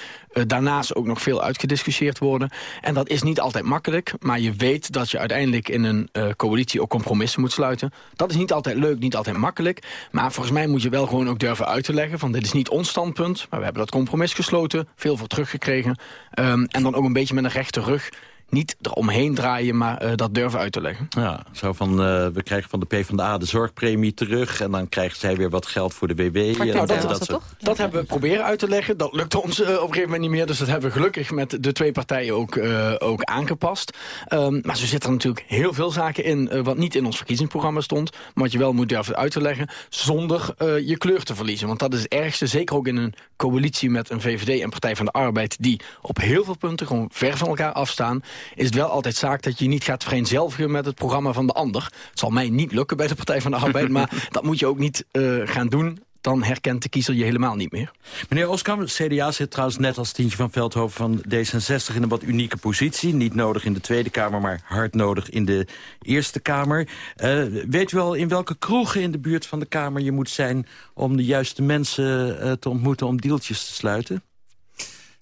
daarnaast ook nog veel uitgediscussieerd worden. En dat is niet altijd makkelijk. Maar je weet dat je uiteindelijk in een eh, coalitie ook compromissen moet sluiten. Dat is niet altijd leuk, niet altijd makkelijk. Maar volgens mij moet je wel gewoon ook durven uit te leggen... van dit is niet ons standpunt, maar we hebben dat compromis gesloten. Veel voor teruggekregen. Ehm, en dan ook een beetje met een rechte rug niet eromheen draaien, maar eh, dat durven uit te leggen. Ja, zo van, eh, we krijgen van de PvdA de zorgpremie terug... en dan krijgen zij weer wat geld voor de WW. en Nou, dat, soort- dat, dat hebben we proberen uit te leggen. Dat lukt ons eh, op een gegeven moment niet meer. Dus dat hebben we gelukkig met de twee partijen ook, eh, ook aangepast. Ehm, maar zo zitten er natuurlijk heel veel zaken in... wat niet in ons verkiezingsprogramma stond... maar wat je wel moet durven uit te leggen... zonder eh, je kleur te verliezen. Want dat is het ergste, zeker ook in een coalitie... met een VVD en Partij van de Arbeid... die op heel veel punten gewoon ver van elkaar afstaan... is het wel altijd zaak dat je niet gaat vereenzelvigen... met het programma van de ander. Het zal mij niet lukken bij de Partij van de Arbeid... maar dat moet je ook niet eh, gaan doen dan herkent de kiezer je helemaal niet meer. Meneer Oskam, CDA zit trouwens net als Tientje van Veldhoven van D66... in een wat unieke positie. Niet nodig in de Tweede Kamer, maar hard nodig in de Eerste Kamer. Eh, weet u wel in welke kroegen in de buurt van de Kamer je moet zijn... om de juiste mensen eh, te ontmoeten om deeltjes te sluiten?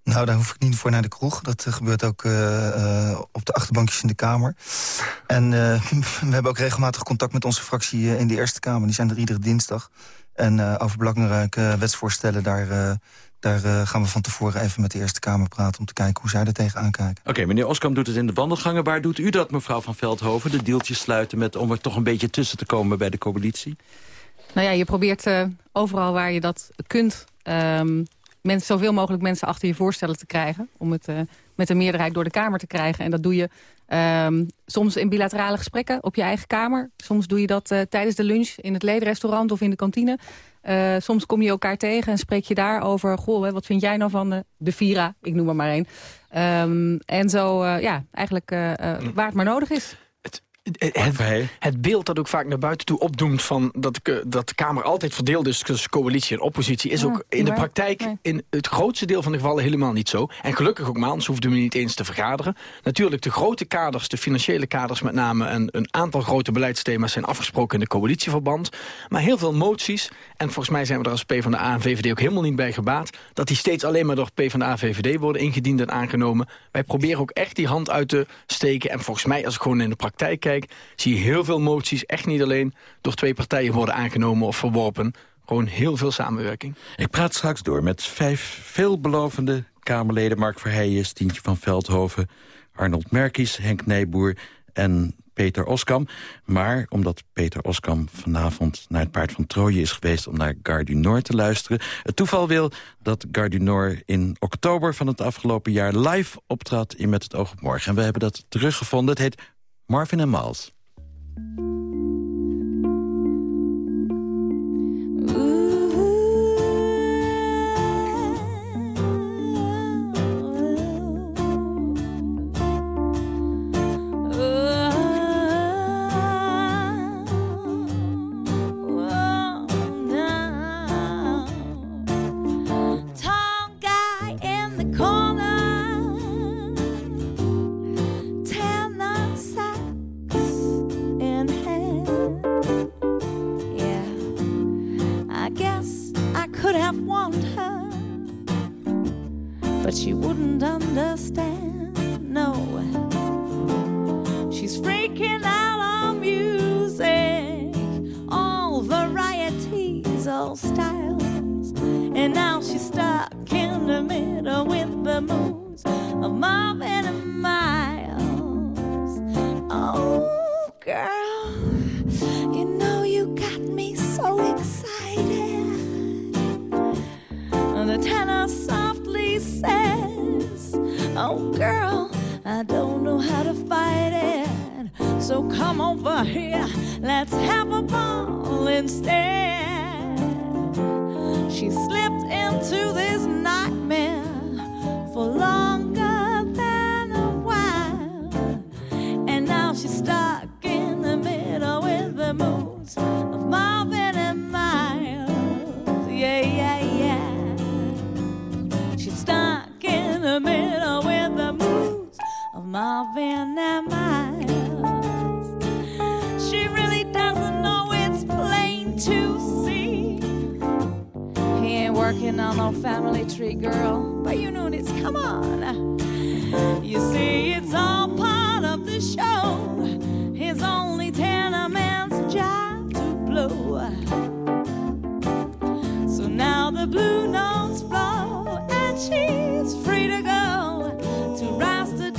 Nou, daar hoef ik niet voor naar de kroeg. Dat eh, gebeurt ook eh, eh, op de achterbankjes in de Kamer. En eh, we hebben ook regelmatig contact met onze fractie in de Eerste Kamer. Die zijn er iedere dinsdag. En eh, over belangrijke wetsvoorstellen... daar, eh, daar eh, gaan we van tevoren even met de Eerste Kamer praten... om te kijken hoe zij er tegenaan kijken. Oké, meneer Oskam doet het in de wandelgangen. Waar doet u dat, mevrouw van Veldhoven? De deeltjes sluiten met, om er toch een beetje tussen te komen bij de coalitie? Nou ja, je probeert eh, overal waar je dat kunt... ehm, mensen, zoveel mogelijk mensen achter je voorstellen te krijgen... om het eh, met een meerderheid door de Kamer te krijgen. En dat doe je ehm, soms in bilaterale gesprekken op je eigen Kamer. Soms doe je dat eh, tijdens de lunch in het ledenrestaurant of in de kantine. Eh, soms kom je elkaar tegen en spreek je daarover... goh, hè, wat vind jij nou van de, de Vira? Ik noem er maar één. Ehm, en zo, ja, eigenlijk eh, waar het maar nodig is. Het, het beeld dat ook vaak naar buiten toe opdoemt... van dat, de- dat de Kamer altijd verdeeld is tussen coalitie en oppositie... is Ja, ook in de praktijk nee. in het grootste deel van de gevallen helemaal niet zo. En gelukkig ook maar, anders hoefden we niet eens te vergaderen. Natuurlijk, de grote kaders, de financiële kaders met name... en een aantal grote beleidsthema's zijn afgesproken in de coalitieverband. Maar heel veel moties, en volgens mij zijn we er als PvdA en VVD ook helemaal niet bij gebaat... dat die steeds alleen maar door PvdA en VVD worden ingediend en aangenomen. Wij proberen ook echt die hand uit te steken. En volgens mij, als ik gewoon in de praktijk kijk... zie je heel veel moties echt niet alleen door twee partijen worden aangenomen of verworpen. Gewoon heel veel samenwerking. Ik praat straks door met vijf veelbelovende Kamerleden... Mark Verheijen, Tientje van Veldhoven, Arnold Merkies, Henk Nijboer en Peter Oskam. Maar omdat Peter Oskam vanavond naar het Paard van Troje is geweest... om naar Gare du Nord te luisteren... het toeval wil dat Gare du Nord in oktober van het afgelopen jaar... live optrad in Met het oog op morgen. En we hebben dat teruggevonden. Het heet Marvin en Miles. Could have won her, but she wouldn't understand. No, she's freaking out on music, all varieties, all styles. And now she's stuck in the middle with the moods Oh, girl, I don't know how to fight it. So come over here, let's have a ball instead. She slipped into this nightmare for longer than a while. And now she's stuck Marvin and Miles. She really doesn't know it's plain to see. He ain't working on no family tree, girl. But you know it's come on. You see, it's all part of the show. It's only tenor man's job to blow. So now the blue notes flow, and she's free to go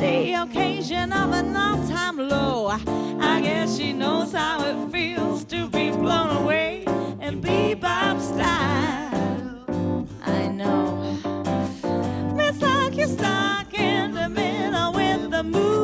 the occasion of an all-time low. I guess she knows how it feels to be blown away and be bebop style. I know. It's like you're stuck in the middle with the moods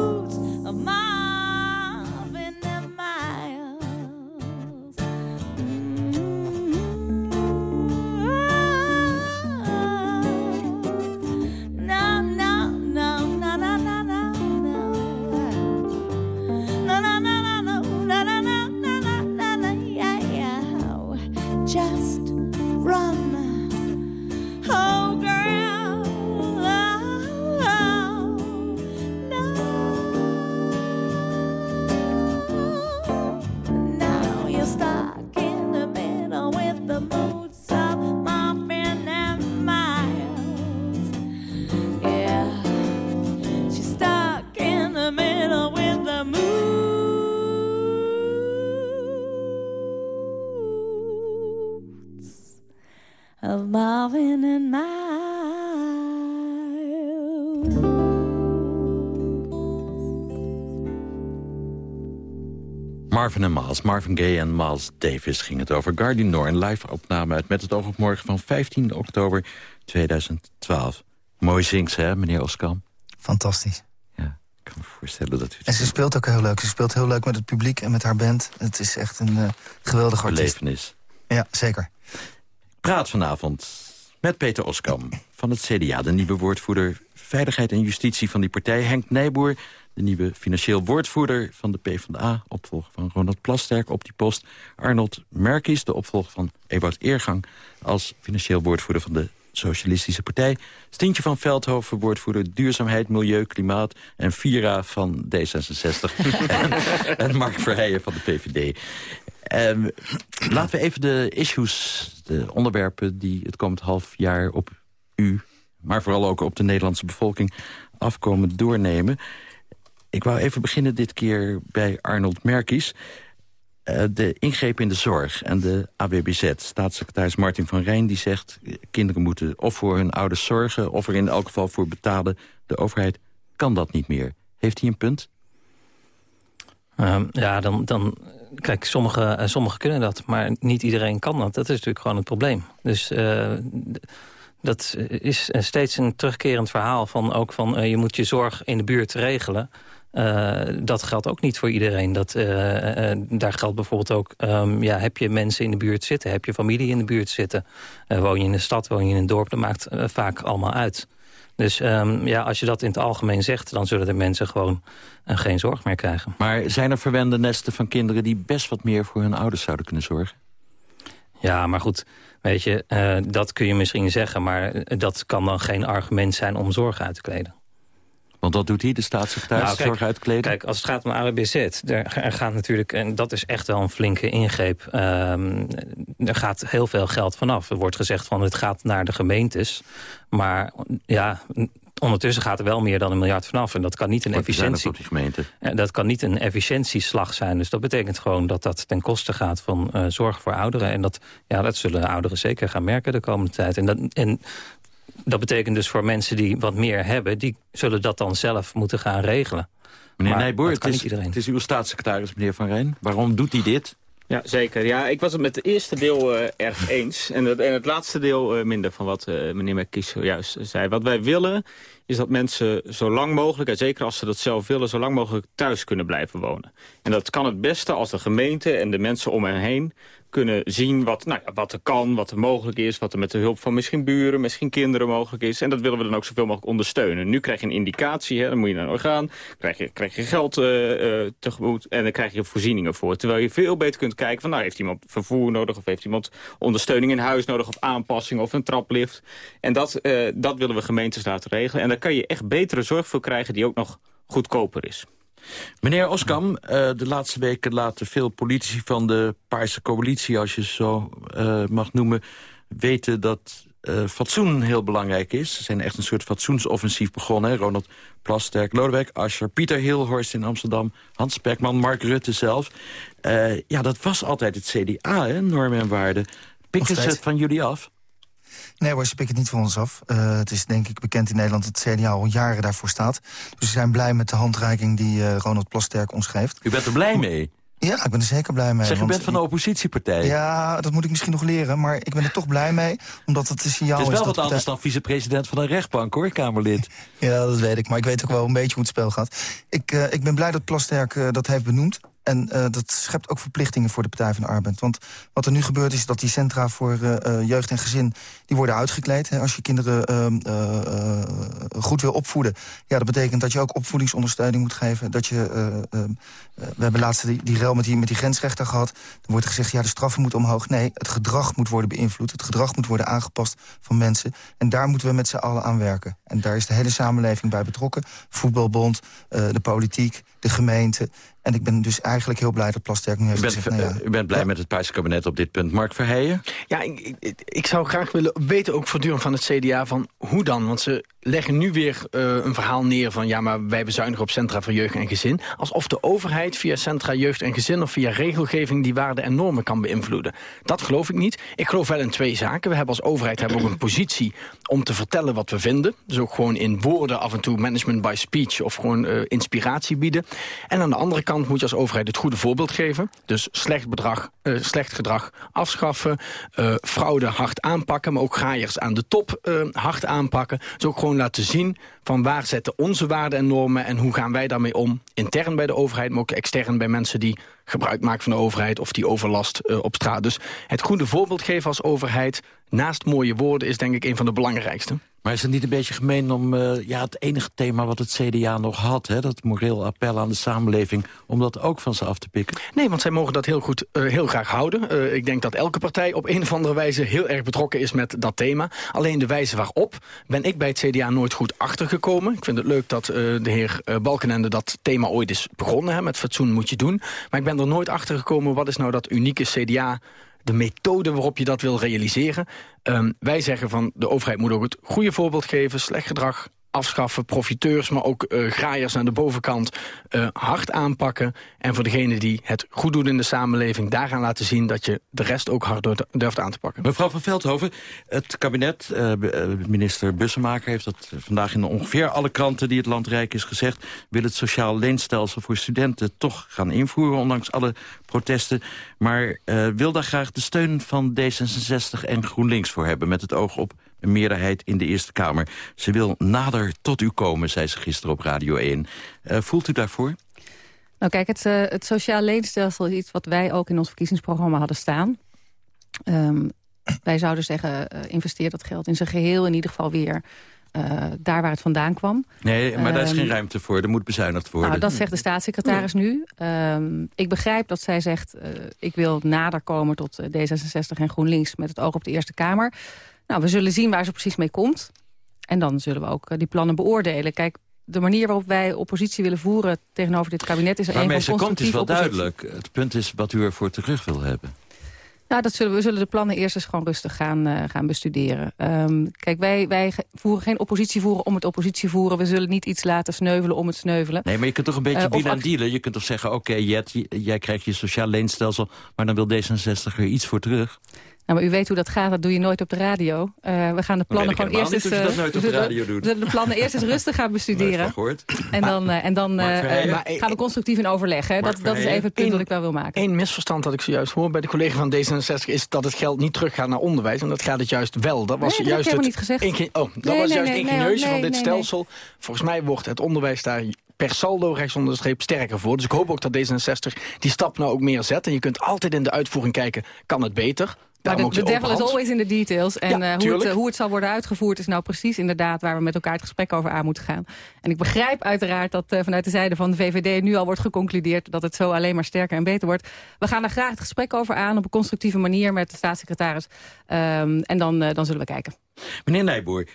Marvin en Miles, Marvin Gaye en Miles Davis ging het over. Gardiner, een live-opname uit Met het oog op morgen van 15 oktober 2012. Mooi zingt hè, meneer Oskam? Fantastisch. Ja, ik kan me voorstellen dat u... En ze speelt ook heel leuk. Ze speelt heel leuk met het publiek en met haar band. Het is echt een uh, geweldige artiest. Belevenis. Ja, zeker. Ik praat vanavond met Peter Oskam van het CDA... de nieuwe woordvoerder Veiligheid en Justitie van die partij. Henk Nijboer, de nieuwe financieel woordvoerder van de PvdA... opvolger van Ronald Plasterk op die post. Arnold Merkis, de opvolger van Ewout Eergang... als financieel woordvoerder van de Socialistische Partij. Stintje van Veldhoven, woordvoerder Duurzaamheid, Milieu, Klimaat... en Vira van D66. en, Mark Verheijen van de PVD. Um, laten we even de issues, de onderwerpen... die het komend half jaar op u, maar vooral ook op de Nederlandse bevolking... afkomen doornemen. Ik wou even beginnen dit keer bij Arnold Merkies. Uh, de ingreep in de zorg en de AWBZ. Staatssecretaris Martin van Rijn die zegt... kinderen moeten of voor hun ouders zorgen... of er in elk geval voor betalen. De overheid kan dat niet meer. Heeft hij een punt? Uh, ja, dan, dan... Kijk, sommigen uh, sommige kunnen dat, maar niet iedereen kan dat. Dat is natuurlijk gewoon het probleem. Dus dat is steeds een terugkerend verhaal... van ook van je moet je zorg in de buurt regelen... Uh, dat geldt ook niet voor iedereen. Dat, uh, uh, daar geldt bijvoorbeeld ook, um, ja, heb je mensen in de buurt zitten? Heb je familie in de buurt zitten? woon je in een stad, woon je in een dorp? Dat maakt vaak allemaal uit. Dus um, ja, als je dat in het algemeen zegt... dan zullen de mensen gewoon geen zorg meer krijgen. Maar zijn er verwende nesten van kinderen... die best wat meer voor hun ouders zouden kunnen zorgen? Ja, maar goed, weet je, dat kun je misschien zeggen... maar dat kan dan geen argument zijn om zorg uit te kleden. Want wat doet hij, de staatssecretaris, nou, kijk, zorg uitkleden? Kijk, als het gaat om AWBZ, er gaat natuurlijk... en dat is echt wel een flinke ingreep... Um, er gaat heel veel geld vanaf. Er wordt gezegd van het gaat naar de gemeentes. Maar ja, ondertussen gaat er wel meer dan een miljard vanaf. En dat kan niet een efficiëntie... Gemeente. Dat kan niet een efficiëntieslag zijn. Dus dat betekent gewoon dat dat ten koste gaat van uh, zorg voor ouderen. En dat, ja, dat zullen ouderen zeker gaan merken de komende tijd. En, dat, en dat betekent dus voor mensen die wat meer hebben... die zullen dat dan zelf moeten gaan regelen. Meneer Nijboer, het is, het is uw staatssecretaris, meneer Van Rijn. Waarom doet hij dit? Ja, zeker. Ja, ik was het met het eerste deel uh, erg eens. En het, en het laatste deel uh, minder van wat uh, meneer McKies zojuist zei. Wat wij willen is dat mensen zo lang mogelijk, en zeker als ze dat zelf willen... zo lang mogelijk thuis kunnen blijven wonen. En dat kan het beste als de gemeente en de mensen om hen heen kunnen zien wat, nou ja, wat er kan, wat er mogelijk is... wat er met de hulp van misschien buren, misschien kinderen mogelijk is. En dat willen we dan ook zoveel mogelijk ondersteunen. Nu krijg je een indicatie, hè, dan moet je naar een orgaan... krijg je, krijg je geld uh, tegemoet en dan krijg je voorzieningen voor. Terwijl je veel beter kunt kijken van... nou, heeft iemand vervoer nodig of heeft iemand ondersteuning in huis nodig... of aanpassing of een traplift. En dat, uh, dat willen we gemeentes laten regelen. Kan je echt betere zorg voor krijgen die ook nog goedkoper is. Meneer Oskam, uh, de laatste weken laten veel politici van de Paarse coalitie... als je zo uh, mag noemen, weten dat uh, fatsoen heel belangrijk is. Ze zijn echt een soort fatsoensoffensief begonnen. Hè? Ronald Plasterk, Lodewijk Asscher, Pieter Hilhorst in Amsterdam... Hans Spekman, Mark Rutte zelf. ja, dat was altijd het CDA, hè? normen en waarden. Pikken ze het van jullie af? Nee hoor, ze pikken het niet van ons af. Uh, het is denk ik bekend in Nederland dat het CDA al jaren daarvoor staat. Dus we zijn blij met de handreiking die uh, Ronald Plasterk ons geeft. U bent er blij mee? Ja, ik ben er zeker blij mee. Zeg, je bent van de oppositiepartij. Ja, dat moet ik misschien nog leren. Maar ik ben er toch blij mee, omdat het een signaal is... Het is wel wat anders dan vicepresident van een rechtbank, hoor, Kamerlid. ja, dat weet ik. Maar ik weet ook wel een beetje hoe het spel gaat. Ik, uh, ik ben blij dat Plasterk uh, dat heeft benoemd. En uh, dat schept ook verplichtingen voor de Partij van de Arbeid. Want wat er nu gebeurt is dat die centra voor uh, jeugd en gezin... die worden uitgekleed. Hè. Als je kinderen uh, goed wil opvoeden... ja, dat betekent dat je ook opvoedingsondersteuning moet geven. Dat je, we hebben laatst die, die rel met die, met die grensrechter gehad. Er wordt gezegd, ja, de straffen moeten omhoog. Nee, het gedrag moet worden beïnvloed. Het gedrag moet worden aangepast van mensen. En daar moeten we met z'n allen aan werken. En daar is de hele samenleving bij betrokken. Voetbalbond, de politiek, de gemeente... En ik ben dus eigenlijk heel blij dat Plasterk nu heeft u bent, gezegd... Nou ja, u bent blij ja. met het Paarse kabinet op dit punt. Mark Verheijen? Ja, ik, ik, ik, zou graag willen weten, ook voortdurend van het CDA, van hoe dan? Want ze leggen nu weer uh, een verhaal neer van... ja, maar wij bezuinigen op centra voor jeugd en gezin. Alsof de overheid via centra jeugd en gezin... of via regelgeving die waarden en normen kan beïnvloeden. Dat geloof ik niet. Ik geloof wel in twee zaken. We hebben als overheid hebben ook een positie om te vertellen wat we vinden. Dus ook gewoon in woorden af en toe management by speech... of gewoon uh, inspiratie bieden. En aan de andere kant moet je als overheid het goede voorbeeld geven. Dus slecht, bedrag, uh, slecht gedrag afschaffen. Fraude hard aanpakken. Maar ook graaiers aan de top hard aanpakken. Dus ook gewoon laten zien van waar zetten onze waarden en normen... en hoe gaan wij daarmee om. Intern bij de overheid, maar ook extern bij mensen die gebruik maken van de overheid... of die overlast uh, op straat. Dus het goede voorbeeld geven als overheid... naast mooie woorden is denk ik een van de belangrijkste. Maar is het niet een beetje gemeen om uh, ja, het enige thema wat het CDA nog had... Hè, dat moreel appel aan de samenleving, om dat ook van ze af te pikken? Nee, want zij mogen dat heel goed, uh, heel graag houden. Uh, ik denk dat elke partij op een of andere wijze heel erg betrokken is met dat thema. Alleen de wijze waarop ben ik bij het CDA nooit goed achtergekomen. Ik vind het leuk dat de heer Balkenende dat thema ooit is begonnen. Hè, met fatsoen moet je doen. Maar ik ben er nooit achtergekomen wat is nou dat unieke CDA de methode waarop je dat wil realiseren. Um, wij zeggen van de overheid moet ook het goede voorbeeld geven, slecht gedrag afschaffen, profiteurs, maar ook uh, graaiers aan de bovenkant uh, hard aanpakken. En voor degene die het goed doen in de samenleving, daar gaan laten zien dat je de rest ook hard durft aan te pakken. Mevrouw van Veldhoven, het kabinet, uh, minister Bussemaker heeft dat vandaag in ongeveer alle kranten die het land rijk is gezegd, wil het sociaal leenstelsel voor studenten toch gaan invoeren, ondanks alle protesten. Maar wil daar graag de steun van D66 en GroenLinks voor hebben, met het oog op een meerderheid in de Eerste Kamer. Ze wil nader tot u komen, zei ze gisteren op Radio 1. Uh, voelt u daarvoor? Nou kijk, het, uh, het sociaal leenstelsel is iets wat wij ook in ons verkiezingsprogramma hadden staan. Um, wij zouden zeggen, uh, investeer dat geld in zijn geheel in ieder geval weer... Uh, daar waar het vandaan kwam. Nee, maar daar is geen ruimte voor. Er moet bezuinigd worden. Nou, dat zegt de staatssecretaris nu. Um, ik begrijp dat zij zegt... Ik wil nader komen tot D66 en GroenLinks... met het oog op de Eerste Kamer. Nou, we zullen zien waar ze precies mee komt. En dan zullen we ook uh, die plannen beoordelen. Kijk, de manier waarop wij oppositie willen voeren tegenover dit kabinet... is Waarmee een ze komt is wel oppositie. duidelijk. Het punt is wat u ervoor terug wil hebben. Nou, dat zullen we, we zullen de plannen eerst eens gewoon rustig gaan, uh, gaan bestuderen. Um, kijk, wij, wij voeren geen oppositie voeren om het oppositie voeren. We zullen niet iets laten sneuvelen om het sneuvelen. Nee, maar je kunt toch een beetje uh, dealen en dealen. Je kunt toch zeggen, oké, okay, Jet, jij krijgt je sociaal leenstelsel... maar dan wil D66 er iets voor terug. Nou, maar u weet hoe dat gaat, dat doe je nooit op de radio. Uh, we gaan de plannen gewoon eerst eens... Uh, dat nooit op de radio doen. De, de plannen eerst eens rustig gaan bestuderen. En dan, uh, en dan gaan we constructief in overleg. Hè. Dat, dat is even het punt dat ik wel wil maken. Eén misverstand dat ik zojuist hoor bij de collega van D66... is dat het geld niet teruggaat naar onderwijs. En dat gaat het juist wel. Dat was nee, juist dat het niet gezegd. Oh, dat nee, was nee, juist nee, ingenieuze nee, van dit nee, stelsel. Volgens mij wordt het onderwijs daar per saldo rechts onder de streep sterker voor. Dus ik hoop ook dat D66 die stap nou ook meer zet. En je kunt altijd in de uitvoering kijken, kan het beter? Maar de, de devil is always in the details. En ja, uh, hoe, het, uh, hoe het zal worden uitgevoerd is nou precies inderdaad... waar we met elkaar het gesprek over aan moeten gaan. En ik begrijp uiteraard dat uh, vanuit de zijde van de VVD... nu al wordt geconcludeerd dat het zo alleen maar sterker en beter wordt. We gaan er graag het gesprek over aan op een constructieve manier... met de staatssecretaris. Um, en dan, dan zullen we kijken. Meneer Nijboer,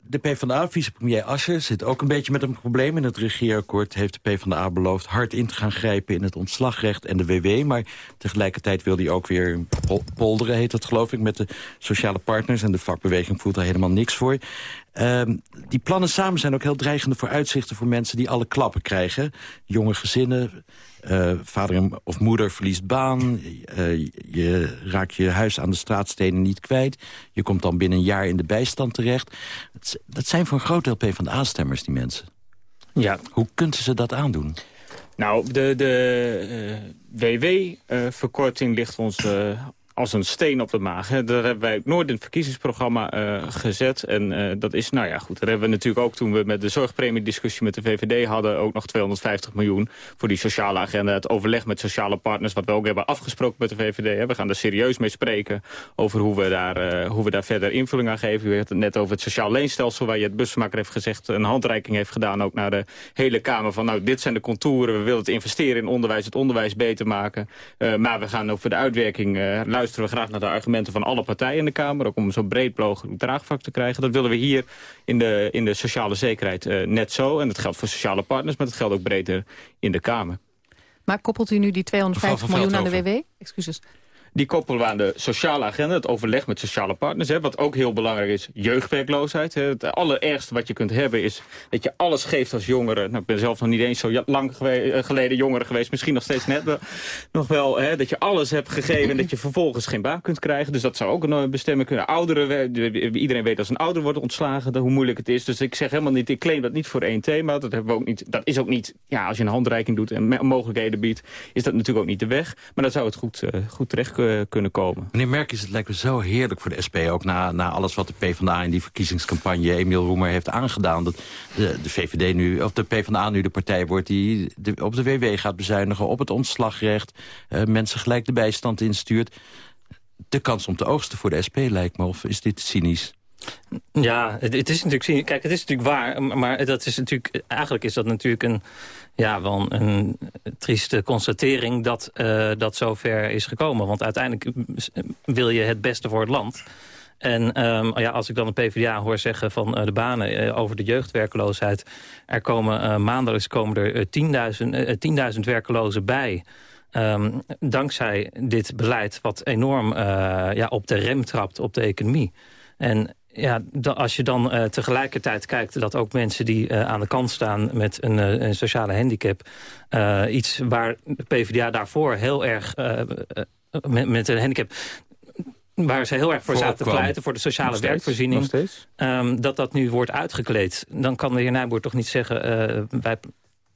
de PvdA, vicepremier Ascher... zit ook een beetje met een probleem. In het regeerakkoord heeft de PvdA beloofd... hard in te gaan grijpen in het ontslagrecht en de WW. Maar tegelijkertijd wil hij ook weer polderen, heet dat geloof ik... met de sociale partners en de vakbeweging voelt daar helemaal niks voor. Ehm, die plannen samen zijn ook heel dreigende vooruitzichten voor mensen die alle klappen krijgen. Jonge gezinnen, eh, vader of moeder verliest baan, eh, je raakt je huis aan de straatstenen niet kwijt. Je komt dan binnen een jaar in de bijstand terecht. Dat, zijn voor een groot deel van de aanstemmers, die mensen. Ja. Hoe kunt ze dat aandoen? Nou, de, de WW-verkorting ligt ons eh, als een steen op de maag. Dat hebben wij ook nooit in het verkiezingsprogramma eh, gezet. En eh, dat is, nou ja, goed. Dat hebben we natuurlijk ook toen we met de zorgpremiediscussie met de VVD hadden... ook nog 250 miljoen voor die sociale agenda. Het overleg met sociale partners, wat we ook hebben afgesproken met de VVD. Hè. We gaan er serieus mee spreken over hoe we daar, eh, hoe we daar verder invulling aan geven. U had het net over het sociaal leenstelsel... waar je het busmaker heeft gezegd, een handreiking heeft gedaan... ook naar de hele Kamer van, nou, dit zijn de contouren. We willen het investeren in onderwijs, het onderwijs beter maken. Maar we gaan over de uitwerking... luisteren we graag naar de argumenten van alle partijen in de Kamer. Ook om zo'n breed mogelijk draagvlak te krijgen. Dat willen we hier in de, in de sociale zekerheid eh, net zo. En dat geldt voor sociale partners, maar dat geldt ook breder in de Kamer. Maar koppelt u nu die 250 Mevrouw van miljoen aan de WW? Excuses. Die koppelen we aan de sociale agenda, het overleg met sociale partners. Hè, wat ook heel belangrijk is, jeugdwerkloosheid. Hè. Het allerergste wat je kunt hebben is dat je alles geeft als jongere. Nou, ik ben zelf nog niet eens zo lang eh, geleden jongere geweest. Misschien nog steeds net nog wel. Hè, dat je alles hebt gegeven en dat je vervolgens geen baan kunt krijgen. Dus dat zou ook een bestemming kunnen. Ouderen, iedereen weet als een ouder wordt ontslagen hoe moeilijk het is. Dus ik zeg helemaal niet, ik claim dat niet voor één thema. Dat, hebben we ook niet, dat is ook niet, ja, als je een handreiking doet en mogelijkheden biedt, is dat natuurlijk ook niet de weg. Maar dan zou het goed, eh, goed terecht eh, kunnen komen. Meneer Merkens, het lijkt me zo heerlijk voor de SP... ook na, na alles wat de PvdA in die verkiezingscampagne... Emiel Roemer heeft aangedaan. Dat de, de VVD nu, of de PvdA nu de partij wordt... die op de WW gaat bezuinigen, op het ontslagrecht... eh, mensen gelijk de bijstand instuurt. De kans om te oogsten voor de SP lijkt me, of is dit cynisch? Ja, het, is natuurlijk, kijk, het is natuurlijk waar, maar dat is natuurlijk, eigenlijk is dat natuurlijk een, ja, wel een, trieste constatering dat uh, dat zover is gekomen. Want uiteindelijk wil je het beste voor het land. En um, ja, als ik dan de PvdA hoor zeggen van uh, de banen uh, over de jeugdwerkeloosheid... er komen maandelijks komen er 10.000 10 werkelozen bij... Um, dankzij dit beleid wat enorm ja, op de rem trapt op de economie. En ja, als je dan uh, tegelijkertijd kijkt dat ook mensen die uh, aan de kant staan met een, uh, een sociale handicap, iets waar de PvdA daarvoor heel erg met, met, een handicap waar ze heel erg voor, zaten te pleiten, voor de sociale nog steeds, werkvoorziening, um, dat dat nu wordt uitgekleed. Dan kan de heer Nijboer toch niet zeggen, wij,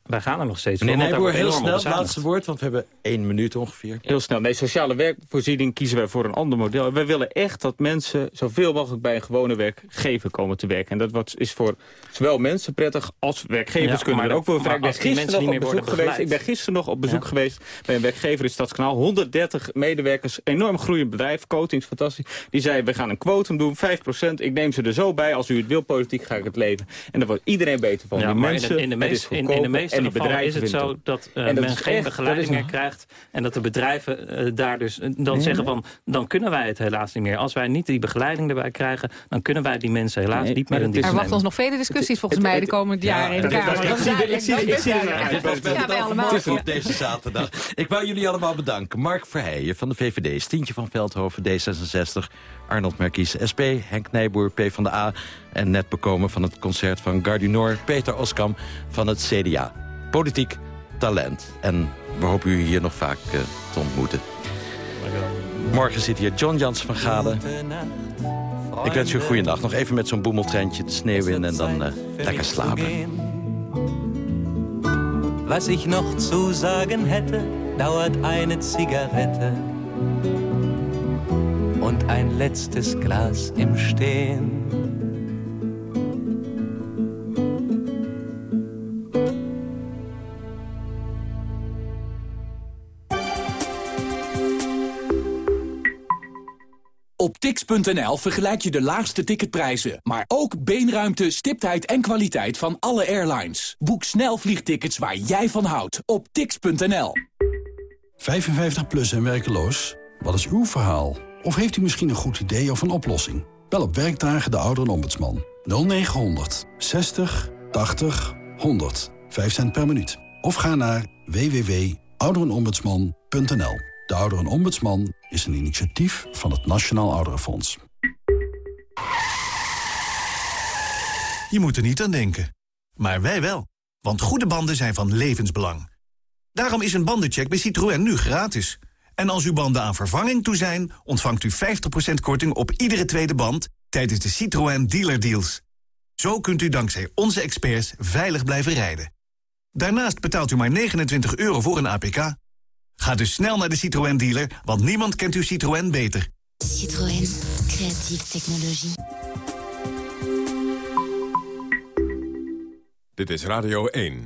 wij gaan er nog steeds voor. Nijboer, heel snel, het laatste woord, want we hebben één minuut ongeveer. Heel snel. Nee, sociale werkvoorziening kiezen wij voor een ander model. Wij willen echt dat mensen zoveel mogelijk bij een gewone werkgever komen te werken. En dat wat is voor zowel mensen prettig als werkgevers Ja, kunnen maar er ook wel. Ik ben gisteren mensen nog niet op meer bezoek worden geweest. Ik ben gisteren nog op bezoek Ja. geweest bij een werkgever in Stadskanaal. 130 medewerkers, enorm groeiend bedrijf, coatings, fantastisch. Die zei, we gaan een quotum doen, 5%. Ik neem ze er zo bij, als u het wil, politiek ga ik het leven. En daar wordt iedereen beter van. Ja, die maar mensen, in de, in de, het meest, is in, in de goedkoper meeste en die gevallen bedrijven is het zo dat uh, En dat men geen echt- begeleiding meer krijgt. En dat de bedrijven eh, daar dus eh, dan zeggen van... dan kunnen wij het helaas niet meer. Als wij niet die begeleiding erbij krijgen... dan kunnen wij die mensen helaas Nee, niet meer in dienst Er wachten ons nog vele discussies volgens mij de komende jaren in de Kamer. ik zie- Dat is ik zie- duidelijk. ik zie er Dat is naar uit. duidelijk. Dit was Ja, wij allemaal. Het is op deze zaterdag. Ik wou jullie allemaal bedanken. Mark Verheijen van de VVD, Stientje van Veldhoven, D66... Arnold Merkies, SP, Henk Nijboer, PvdA... en net bekomen van het concert van Gardinor, Peter Oskam van het CDA. Politiek talent. En we hopen u hier nog vaak eh, te ontmoeten. Morgen zit hier John Jans van Galen. Ik wens u een goede nacht. Nog even met zo'n boemeltreintje de sneeuw in en dan eh, lekker slapen. Was ich noch zu sagen hätte, dauert eine Zigarette und ein letztes Glas im Stehen. tix.nl vergelijk je de laagste ticketprijzen, maar ook beenruimte, stiptheid en kwaliteit van alle airlines. Boek snel vliegtickets waar jij van houdt op tix.nl. 55 plus en werkeloos? Wat is uw verhaal? Of heeft u misschien een goed idee of een oplossing? Bel op werkdagen de ouderenombudsman. 0900 60 80 100. 5 cent per minuut. Of ga naar www.ouderenombudsman.nl. De Ouderenombudsman is een initiatief van het Nationaal Ouderenfonds. Je moet er niet aan denken. Maar wij wel. Want goede banden zijn van levensbelang. Daarom is een bandencheck bij Citroën nu gratis. En als uw banden aan vervanging toe zijn... ontvangt u 50% korting op iedere tweede band... tijdens de Citroën Dealer Deals. Zo kunt u dankzij onze experts veilig blijven rijden. Daarnaast betaalt u maar 29 euro voor een APK. Ga dus snel naar de Citroën dealer, want niemand kent uw Citroën beter. Citroën, creatieve technologie. Dit is Radio 1.